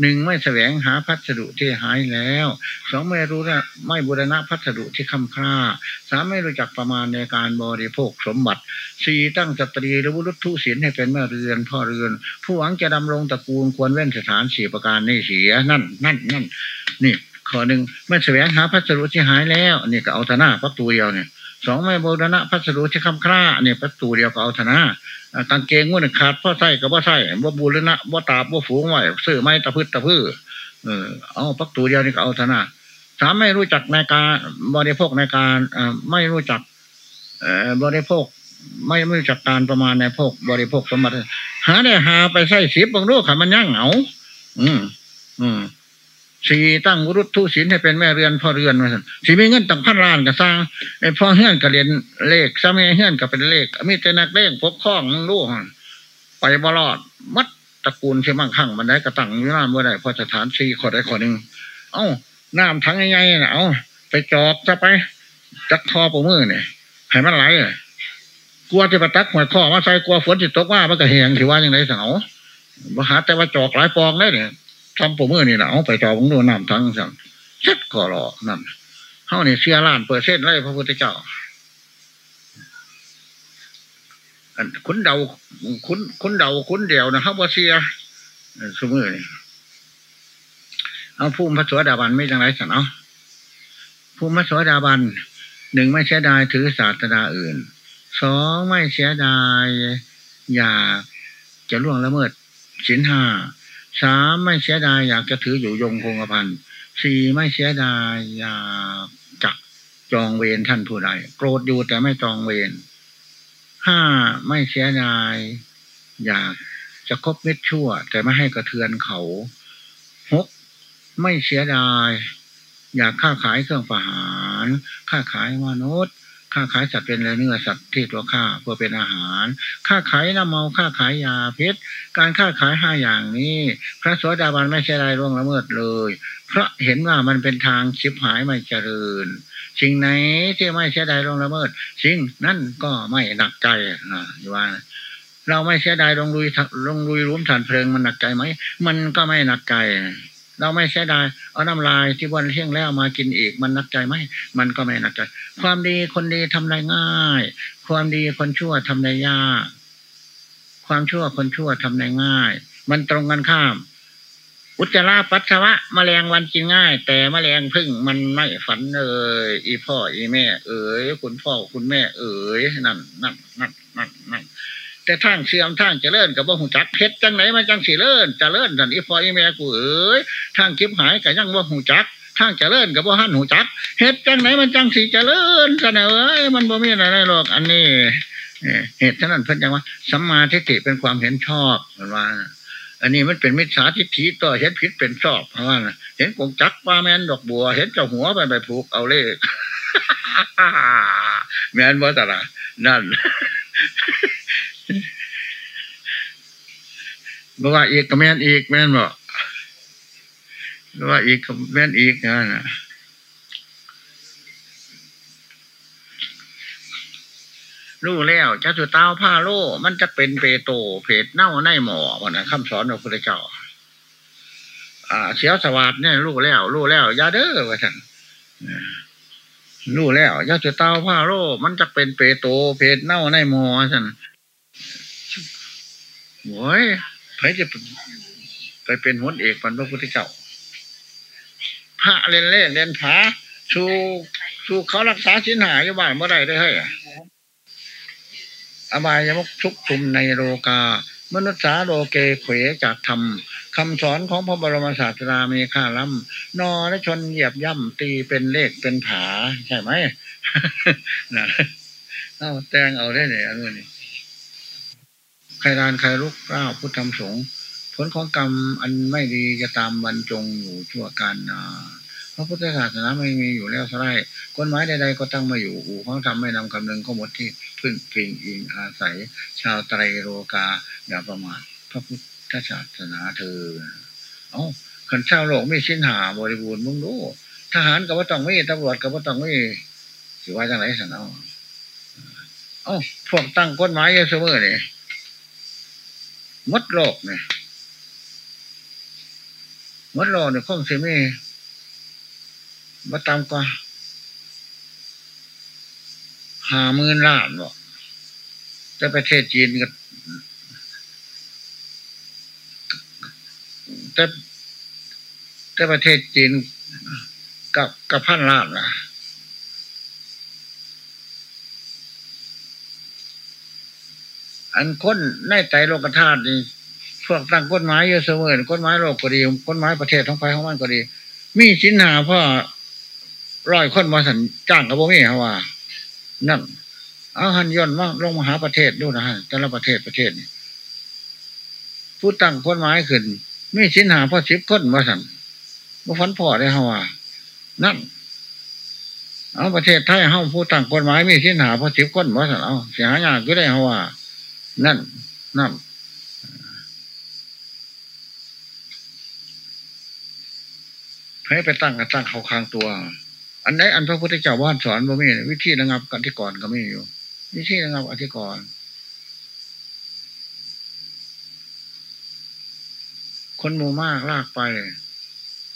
หนึ่งไม่แสวงหาพัสดุที่หายแล้วสองไม่รู้ไม่บูรณะพัสดุที่คำค่าสามไม่รู้จักประมาณในการบริโภคสมบัติสี่ตั้งสตรีหรือวุฒิทุศิลให้เป็นแม่เรือนพ่อเรือน ผู้หวังจะดำรงตระกูลควรเว้นสถานสี่ประการนี่เสียนั่นนั่นนั่นนี่ข้อหนึ่งไม่แสวงหาพัสดุที่หายแล้วนี่ก็เอาธนาพักตัวเดียวเนี่ยสองไม่บูรณะพัสดุที่คำค่าเนี่ยพักตัวเดียวก็เอาธนา กางเกงว่าขาดพ่อไส้กับพ่อไส้ว่าบูรณะว่าตาว่าฝูงไว้ซื้อไม้ตะพืชตะพื้อเออเอาพักตัวเดียวนี่ก็เอาธนาสามไม่รู้จักในการบริโภคในการไม่รู้จักบริโภคไม่ไม่รู้จักการประมาณในพวกบริโภคสมบัติหาได้หาไปใส่สิบบางรูปขันมันยั่งเหงาอืมอืม สี่ตั้งรุตทุศิลให้เป็นแม่เรือนพ่อเรือนมาสิสี่มีเงินตั้งพันล้านก็สร้างไอ้พ่อเฮือนก็เรียนเลขสามีเฮือนก็เป็นเลขมีแต่นักเลขพกข้องลูกไปบลอดมัดตระกูลเชื่อมั่งคั่งมันได้กระตังยู่น้ำเมื่อไรพอสถานสี่ขอได้ขอหนึ่งเอ้าน้ำทั้งใหญ่ๆนะเอ้าไปจอกจะไปจักทอปมือเนี่ยให้มันไหลกลัวจะไปตักหัวข้อมาใส่กลัวฝนจะตกว่ามันก็แหงถือว่าอย่างไรสาวมาหาแต่ว่าจอกหลายปองได้เนี่ย ทำปมือนี่นะเอาไปจอกผมดูน้ำทั้งสั่งเช็ดก่อหลอนั่นเฮานี่เสียล้านเปอร์เซ็นต์เลยพระพุทธเจ้าอันคุณเดาคุณคุณเดาคุณเดียวนะครับว่าเสียสมือนี่เอาภูมิพระสวสดาบันไม่จังไรสันเอาภูมิพระสวสดาบันหนึ่งไม่เสียดายถือศาสดาอื่นสองไม่เสียดาย อยากจะล่วงละเมิดศีลห้า สามไม่เสียดายอยากจะถืออยู่ยงคงกระพันสี่ไม่เสียดายอยากจะจองเวรท่านผู้ใดโกรธอยู่แต่ไม่จองเวรห้าไม่เสียดาย อยากจะคบเม็ดชั่ว แต่ไม่ให้กระเทือนเขาหกไม่เสียดาย อยากค้าขายเครื่องประหาร ค้าขายมนุษย์ ค้าขายสัตว์เป็นเนื้อสัตว์ที่ตัวฆ่าเพื่อเป็นอาหาร ค้าขายน้ำเมาค้าขายยาพิษ การค้าขายห้าอย่างนี้ พระสวสดาบันไม่ใช่ได้ร่วงละเมิดเลย เพราะเห็นว่ามันเป็นทางชิบหายไม่เจริญ สิ่งไหนที่ไม่เสียดายลงละเมิด สิ่งนั่นก็ไม่หนักใจนะอยู่ว่าเราไม่เสียดายลงลุยลงลุยรุ้มฐานเพลิงมันหนักใจไหม มันก็ไม่หนักใจ เราไม่เสียดายเอาน้ำลายที่วันเที่ยงแล้วมากินอีก มันนักใจไหมมันก็ไม่นักใจ ความดีคนดีทำได้ง่าย ความดีคนชั่วทำได้ยาก ความชั่วคนชั่วทำได้ง่าย มันตรงกันข้าม อุจจาระปัสสาวะมแมลงวันกินง่าย แต่มแมลงพึ่งมันไม่ฝันเลย อีพ่ออีแม่ เอ๋ยคุณพ่อคุณแม่ เอ๋ยนั่นนั่นนั่นนั่นนั่น แต่ทางเสื่อมทางเจริญกับว่าหูจักเพชรจังไหนมันจังสีเลิ่นเจริญสันอีพ่ออีแม่กูเอ๋ยทางคิบหายกับยังว่าหูจักทางเจริญกับว่าหันหูจักเฮ็ดจังไหนมันจังสีเจริญกันเอ้ยมันบ่มีอะไรหรอกอันนี้เหตุฉะนั้นเพิ่นจังว่าสัมมาทิฏฐิเป็นความเห็นชอบเพิ่นว่า อันนี้มันเป็นมิจฉาทิฏฐิต่อเห็นผิดเป็นชอบเพราะว่าเห็นกงจักปลาแมนดอกบัว เห็นเจ้าหัวไปไปผูกเอาเลขแมนว่าแต่ละนั่น บอกว่าอีกก็แม่นอีกแม่นบอกบอกว่าอีกก็แม่นอีกนะรู้แล้วจะสุเต้าผ้าโลมันจะเป็นเปโตเพดเน่าในหมอวันนั้นคำสอนของพระเจ้า อ่า เสียวสวัสดเนี่ยรู้แล้วรู้แล้วยาเด้อว่าท่านรู้แล้วยาสุเต้าผ้าโลมันจะเป็นเปโตเพดเน่าในหมอท่าน โว้ยใครจะไปเป็นหัวเอกพันพระพุทธเจ้าพระเล่นเล่นเล่นผาชูชูเขารักษาชิ้นหายอยู่บ้านเมื่อไรได้เฮ้ยอบายยมกทุกชุมในโลกา มนุษย์สาโลเกเขวจากธรรมคำสอนของพระบรมศาสดามีค่าล้ำนอและชนเหยียบย่ำตีเป็นเลขเป็นผา ใช่ไหมนะเอาแตงเอาได้เนี่ยอันนี้ ใครดานใครลุกเล่าพุทธธรรมสงฆ์ผลของกรรมอันไม่ดีจะตามบรรจงอยู่ชั่วการนาพระพุทธศาสนาไม่มีอยู่แล้วสลายกฎหมายใดๆก็ตั้งมาอยู่อู่ของทำไม่นำคำนึงก็หมดที่พึ่งพิงอิงอาศัย ชาวไตรโลกาอย่าประมาทพระพุทธศาสนาเธอ เอ้าขันชาวโลกไม่ชิ้นหาบริบูรณ์มึงรู้ทหารกับว่าต้องไม่ตำรวจกับว่าต้องไม่สิว่าจังไรสันเอาเอ้าพวกตั้งกฎหมายเยอะเสมอเนี่ย มดโลกเนี่ยมดโลกเนี่ยคงสิมีมาตามก็หามื่นล้านบ่แต่ประเทศจีนก็แต่แต่ประเทศจีนกับกับพันล้านนะ อันคนในใจโลกธาตุนี่พวกตั้งกฎหมายเยอะเสมอกฎหมายโลกก็ดีกฎหมายประเทศท้องไปของมันก็ดี มีสินหาพ่อร้อยคนมาสันจ้างกับพวกนี้ว่า นั่นเอาหันย่นมาลงมาหาประเทศดูนะฮะแต่ละประเทศประเทศนี่ผู้ตั้งกฎหมายขึ้นมีสินหาพ่อสิบคนมาสันมาฟันพ่อได้ฮะว่า นั่นเอาประเทศไทยเฮาผู้ตั้งกฎหมายมีสินหาพ่อสิบคนมาสันเอาเสียหายากก็ได้ฮะว่า นั่นนั่นเพ้ไปตั้งก็ตั้งเขาค้างตัว อันไหนอันพระพุทธเจ้าว่านสอนบ่มีวิธีระงับกันที่ก่อนก็ไม่อยู่วิธีระงับอธิกรณ์คนหมู่มากลากไป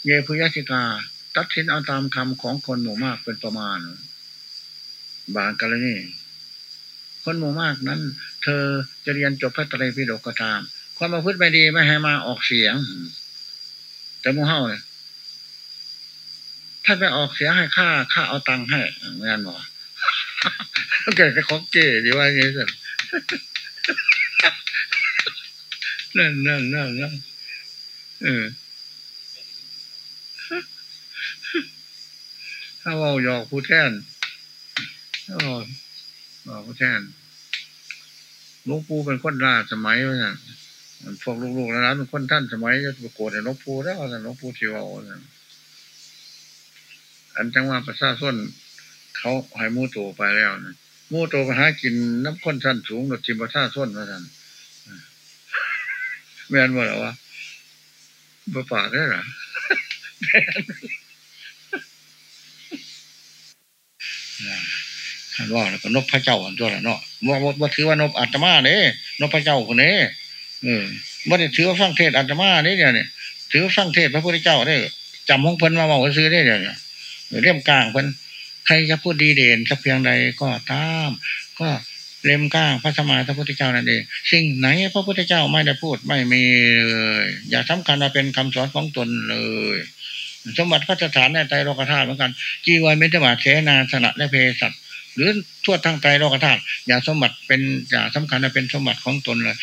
เยพยัติกา ตัดสินเอาตามคำของคนหมู่มากเป็นประมาณ บางกรณี คนหมู่มากนั้น เธอจะเรียนจบพระไตรปิฎกก็ตาม ความประพฤติไม่ดีไม่ให้มาออกเสียง แต่มู่เฮาเนี่ยถ้าไปออกเสียงให้ค่าค่าเอาตังค์ให้ไม่งั้นหรอเกิดกับของเก๋ดีว่าไงสินั่นนั่นนั่นนั่นเออถ้าเราหยอกผู้แทนถ้า เราหยอกผู้แทนลูกปูเป็นคนราสมัยว่าพวกลูกๆแล้วนะเป็นคนท่านสมัยจะประกวดในลวงปูแล้วแต่ลวงปูที่ว่าอันจังว่าประชาชนเขาหายมูโตไปแล้วนะมูโตไปหากินน้ำข้นชั้นสูงหลดจิมประชาชนมาท่านแม่นบ่าหรอวะบ่ปากได้หรอท่าน ว่าแล้วก็นกพระเจ้าอันตัวละเนาะว่าว่าถือว่านกอาตมาเด้นกพระเจ้าคนนี้เออบ่ได้ถือว่าฟังเทศอาตมาเด้เนี่ยเนี่ยถือว่าฟังเทศพระพุทธเจ้าได้จำห้องเพิ่นมาบอกซื้อได้เนี่ยเรียมกลางเพิ่นใครจะพูดดีเด่นสักเพียงใดก็ตาม ก็เล่มก้างพระสมาพระพุทธเจ้านั่นเองสิ่งไหนพระพุทธเจ้าไม่ได้พูดไม่มีเลยอย่าสำคัญว่าเป็นคำสอนของตนเลย สมบัติพระสถานในใจโลกธาตุเหมือนกันจีวรเมตตาเสนาสนะและเพศัต หรือทั่วทั้งใจโลกธาตุอย่าสมบัติเป็นอย่าสำคัญเป็นสมบัติของตนเลย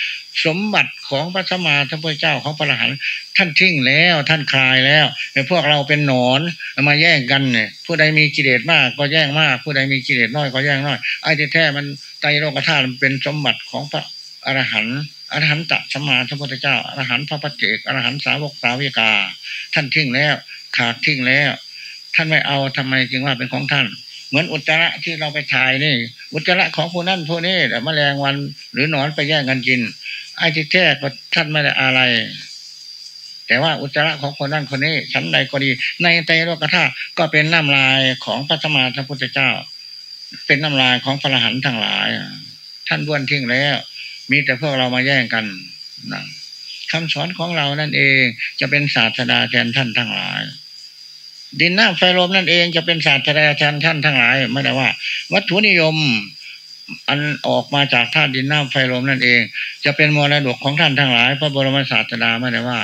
สมบัติของพระสมมาพระพุทธเจ้าของพระอรหันต์ท่านทิ้งแล้วท่านคลายแล้วไอ้พวกเราเป็นหนอนมาแย่งกันเนี่ยผู้ใดมีกิเลสมากก็แย่งมาก ผู้ใดมีกิเลสน้อยก็แย่งน้อยไอ้ที่แท้มันไตรโลกธาตุมันเป็นสมบัติของพระอรหันต์อรหันตสมมาพระพุทธเจ้าอรหันต์พระปัจเจกอรหันต์สาวกสาวิกา ท่านทิ้งแล้วขาดทิ้งแล้ว ท่านไม่เอาทำไมจึงว่าเป็นของท่าน เหมือนอุจจาระที่เราไปถ่ายนี่ อุจจาระของผู้นั้นผู้นี้แต่แมลงวัน หรือนอนไปแย่งกันกิน ไอ้ที่แท้ก็ท่านไม่ได้อะไร แต่ว่าอุจจาระของคนนั้นคนนี้ชั้นใดก็ดี ในไตรโลกธาตุก็เป็นน้ำลายของพระสมมาสัมพุทธเจ้า เป็นน้ำลายของพระรหันต์ทั้งหลาย ท่านบ้วนทิ้งแล้ว มีแต่พวกเรามาแย่งกันนะคำสอนของเรานั่นเองจะเป็นศาสดาแทนท่านทั้งหลาย ดินน้ำไฟลมนั่นเองจะเป็นศาสดาแทนท่านทั้งหลายไม่ได้ว่า วัตถุนิยมอันออกมาจากธาตุดินน้ำไฟลมนั่นเอง จะเป็นมรดกของท่านทั้งหลาย พระบรมศาสดาไม่ได้ว่า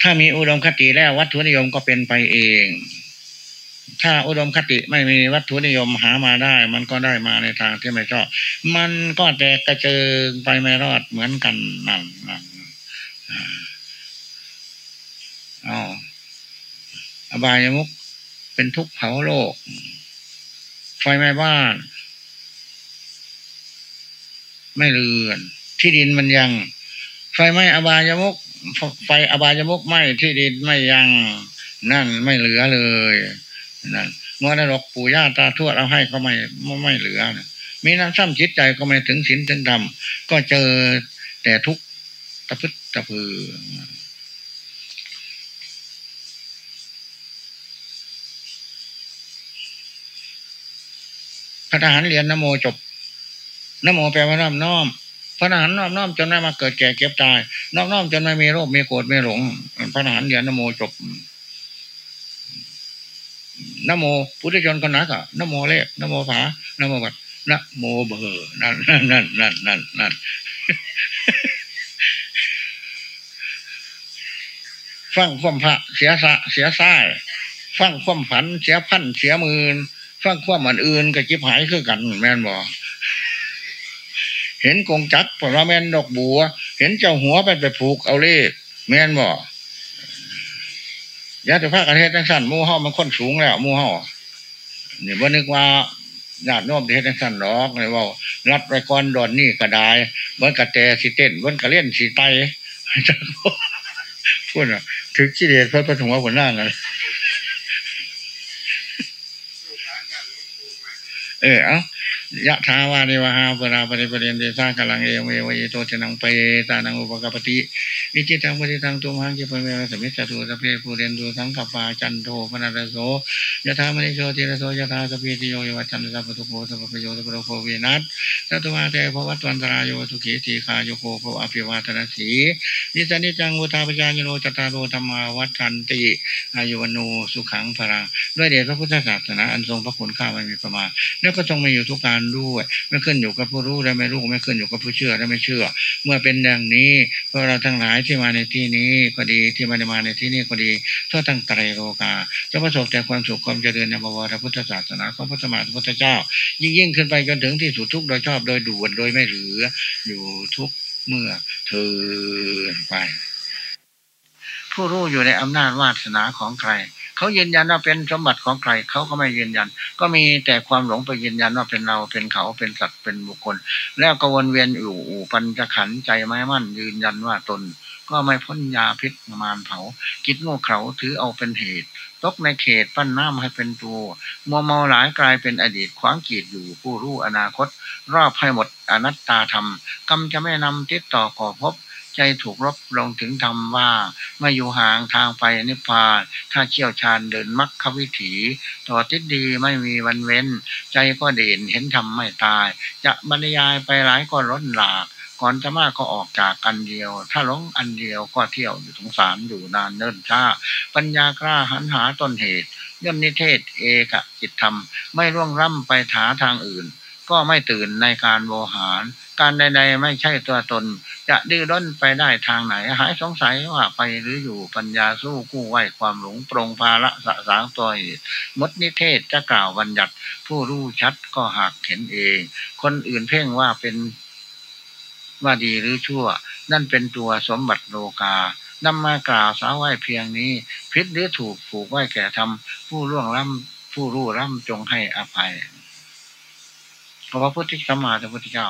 ถ้ามีอุดมคติแล้ววัตถุนิยมก็เป็นไปเอง ถ้าอุดมคติไม่มีวัตถุนิยมหามาได้ มันก็ได้มาในทางที่ไม่ชอบมันก็แตกกระเจิงไปไม่รอดเหมือนกันนั่นนั่น อ๋ออบายมุกเป็นทุกข์เผาโลก ไฟไหม้บ้าน ไม่เรือน ที่ดินมันยัง ไฟไหม้อบายมุกไฟอบายมุกไหม้ที่ดินไม่ยัง นั่นไม่เหลือเลยนั่นมรดกปู่ย่าตาทวดเอาให้ก็ไม่ไม่เหลือนะมีน้ำซ้ำจิตใจก็ไม่ถึงศีลถึงธรรมก็เจอแต่ทุกตะพึดตะพือ พระทหารเรียนนโมจบนโมแปลว่าน้อมน้อมพระทหารน้อมน้อมจนได้มาเกิดแก่เก็บตายน้อมน้อมจนไม่มีโรคมีโกรธไม่หลง พระทหารเรียนนโมจบนโมพุทธชนคนนักอะนโมเลขนโมผานโมบัดนโมเบอร์นั่นนั่นนั่นนั่นนั่นนั่นฟังความพระเสียสะเสียส้าย ฟังความผัน เสียพันเสียมืน ฟังความอันอื่นกับจิบหายคือกันแม่นบ่เห็นกงจักผลแม่นดอกบัว เห็นเจ้าหัวไปไปผูกเอาเลขแม่นบ่ยาติภาคประเทศทั้งสั้นมู่ห้อมันค้นสูงแล้วมู่ห้อเนี่ยว่านึกว่าญาติโน้มประเทศทั้งสั้นหรอกเลยว่ารัดไรก้อนดอนนี่กระดายเหมือนกระแตสีเต้นเหมือนกระเล่นสีไตพูดอะถึงกิเลสเพื่อประถมว่าผลหน้ากัน yeah ยะถาวาเรวหาปราปริปเรียนเดชากลังเอวเมวเยโตชนังเปตานังอุปกปติวิจิตังปฏิตังตุมหังกิปเมวสมิจตุสเพภูเรนดูสังกปาจันโทปนารโสยะถามณิโชติระโสยะถาสพีติโยวัจันสัพพุโกสัพพโยสัพพโควินัสสัตวาเตภวัตวันตรายโยสุขีตีคาโยโกภวอภิวาทนาสีนิสนิจังวุธาปจายโนจตารโรธรรมาวัฏันติอายุวนูสุขังพลังด้วยเดชพระพุทธศาสนาอันทรงพระคุณข้าไม่มีประมาณแล้วก็ทรงมีอยู่ทุกการด้วย ไม่ขึ้นอยู่กับผู้รู้และไม่รู้ไม่ขึ้นอยู่กับผู้เชื่อและไม่เชื่อ เมื่อเป็นอย่างนี้พวกเราทั้งหลายที่มาในที่นี้ก็ดีที่มาในมาในที่นี้ก็ดีทั่วทั้งไตรโลกาจะประสบแต่ความสุขความเจริญในบวรพุทธศาสนาของพระสมมาพุทธเจ้า ยิ่งยิ่งขึ้นไปจนถึงที่สุดทุกโดยชอบโดยด่วนโดยไม่เหลืออยู่ทุกเมื่อเธอไป ผู้รู้อยู่ในอำนาจวาสนาของใคร เขายืนยันว่าเป็นสมบัติของใครเขาก็ไม่ยืนยัน ก็มีแต่ความหลงไปยืนยันว่าเป็นเราเป็นเขาเป็นสัตว์เป็นบุคคล แล้วก็วนเวียนอยู่ปัญจขันใจไม่มั่น ยืนยันว่าตน ก็ไม่พ้นยาพิษมารเผากิจโง่เขลาถือเอาเป็นเหตุตกในเขตปั้นน้ำให้เป็นตัวมัวเมาหลายกลายเป็นอดีตขวางกีดอยู่ผู้รู้อนาคต รอบให้หมดอนัตตาธรรมกรรมจะไม่นำติดต่อก่อพบ ใจถูกรบลงถึงธรรมว่าไม่อยู่ห่างทางไปนิพพาน ถ้าเชี่ยวชาญเดินมรรควิถี ต่อทิศดีไม่มีวันเว้น ใจก็เด่นเห็นธรรมไม่ตาย จะบรรยายไปหลายก็ล้นหลากก่อนจะมากก็ออกจากอันเดียว ถ้าหลงอันเดียวก็เที่ยวอยู่สงสารอยู่นานเนิ่นช้า ปัญญากล้าหันหาต้นเหตุย่อมนิเทศเอกจิตธรรม ไม่ร่วงร่ำไปหาทางอื่น ก็ไม่ตื่นในการโวหาร การใด ๆ ไม่ใช่ตัวตน จะดื้อด้นไปได้ทางไหน หายสงสัยว่าไปหรืออยู่ปัญญาสู้กู้ไหวความหลงปรงภาระสะสางตัวเหตุมดนิเทศจะกล่าวบัญญัติ ผู้รู้ชัดก็หากเห็นเอง คนอื่นเพ่งว่าเป็นว่าดีหรือชั่ว นั่นเป็นตัวสมบัติโลกานำมากล่าวสาวไหวเพียงนี้ พิษหรือถูกผูกไหวแก่ทำผู้ล่วงล้ำผู้รู้ล้ำจงให้อภัย เพราะว่าพุทธสัมมาสัมพุทธเจ้า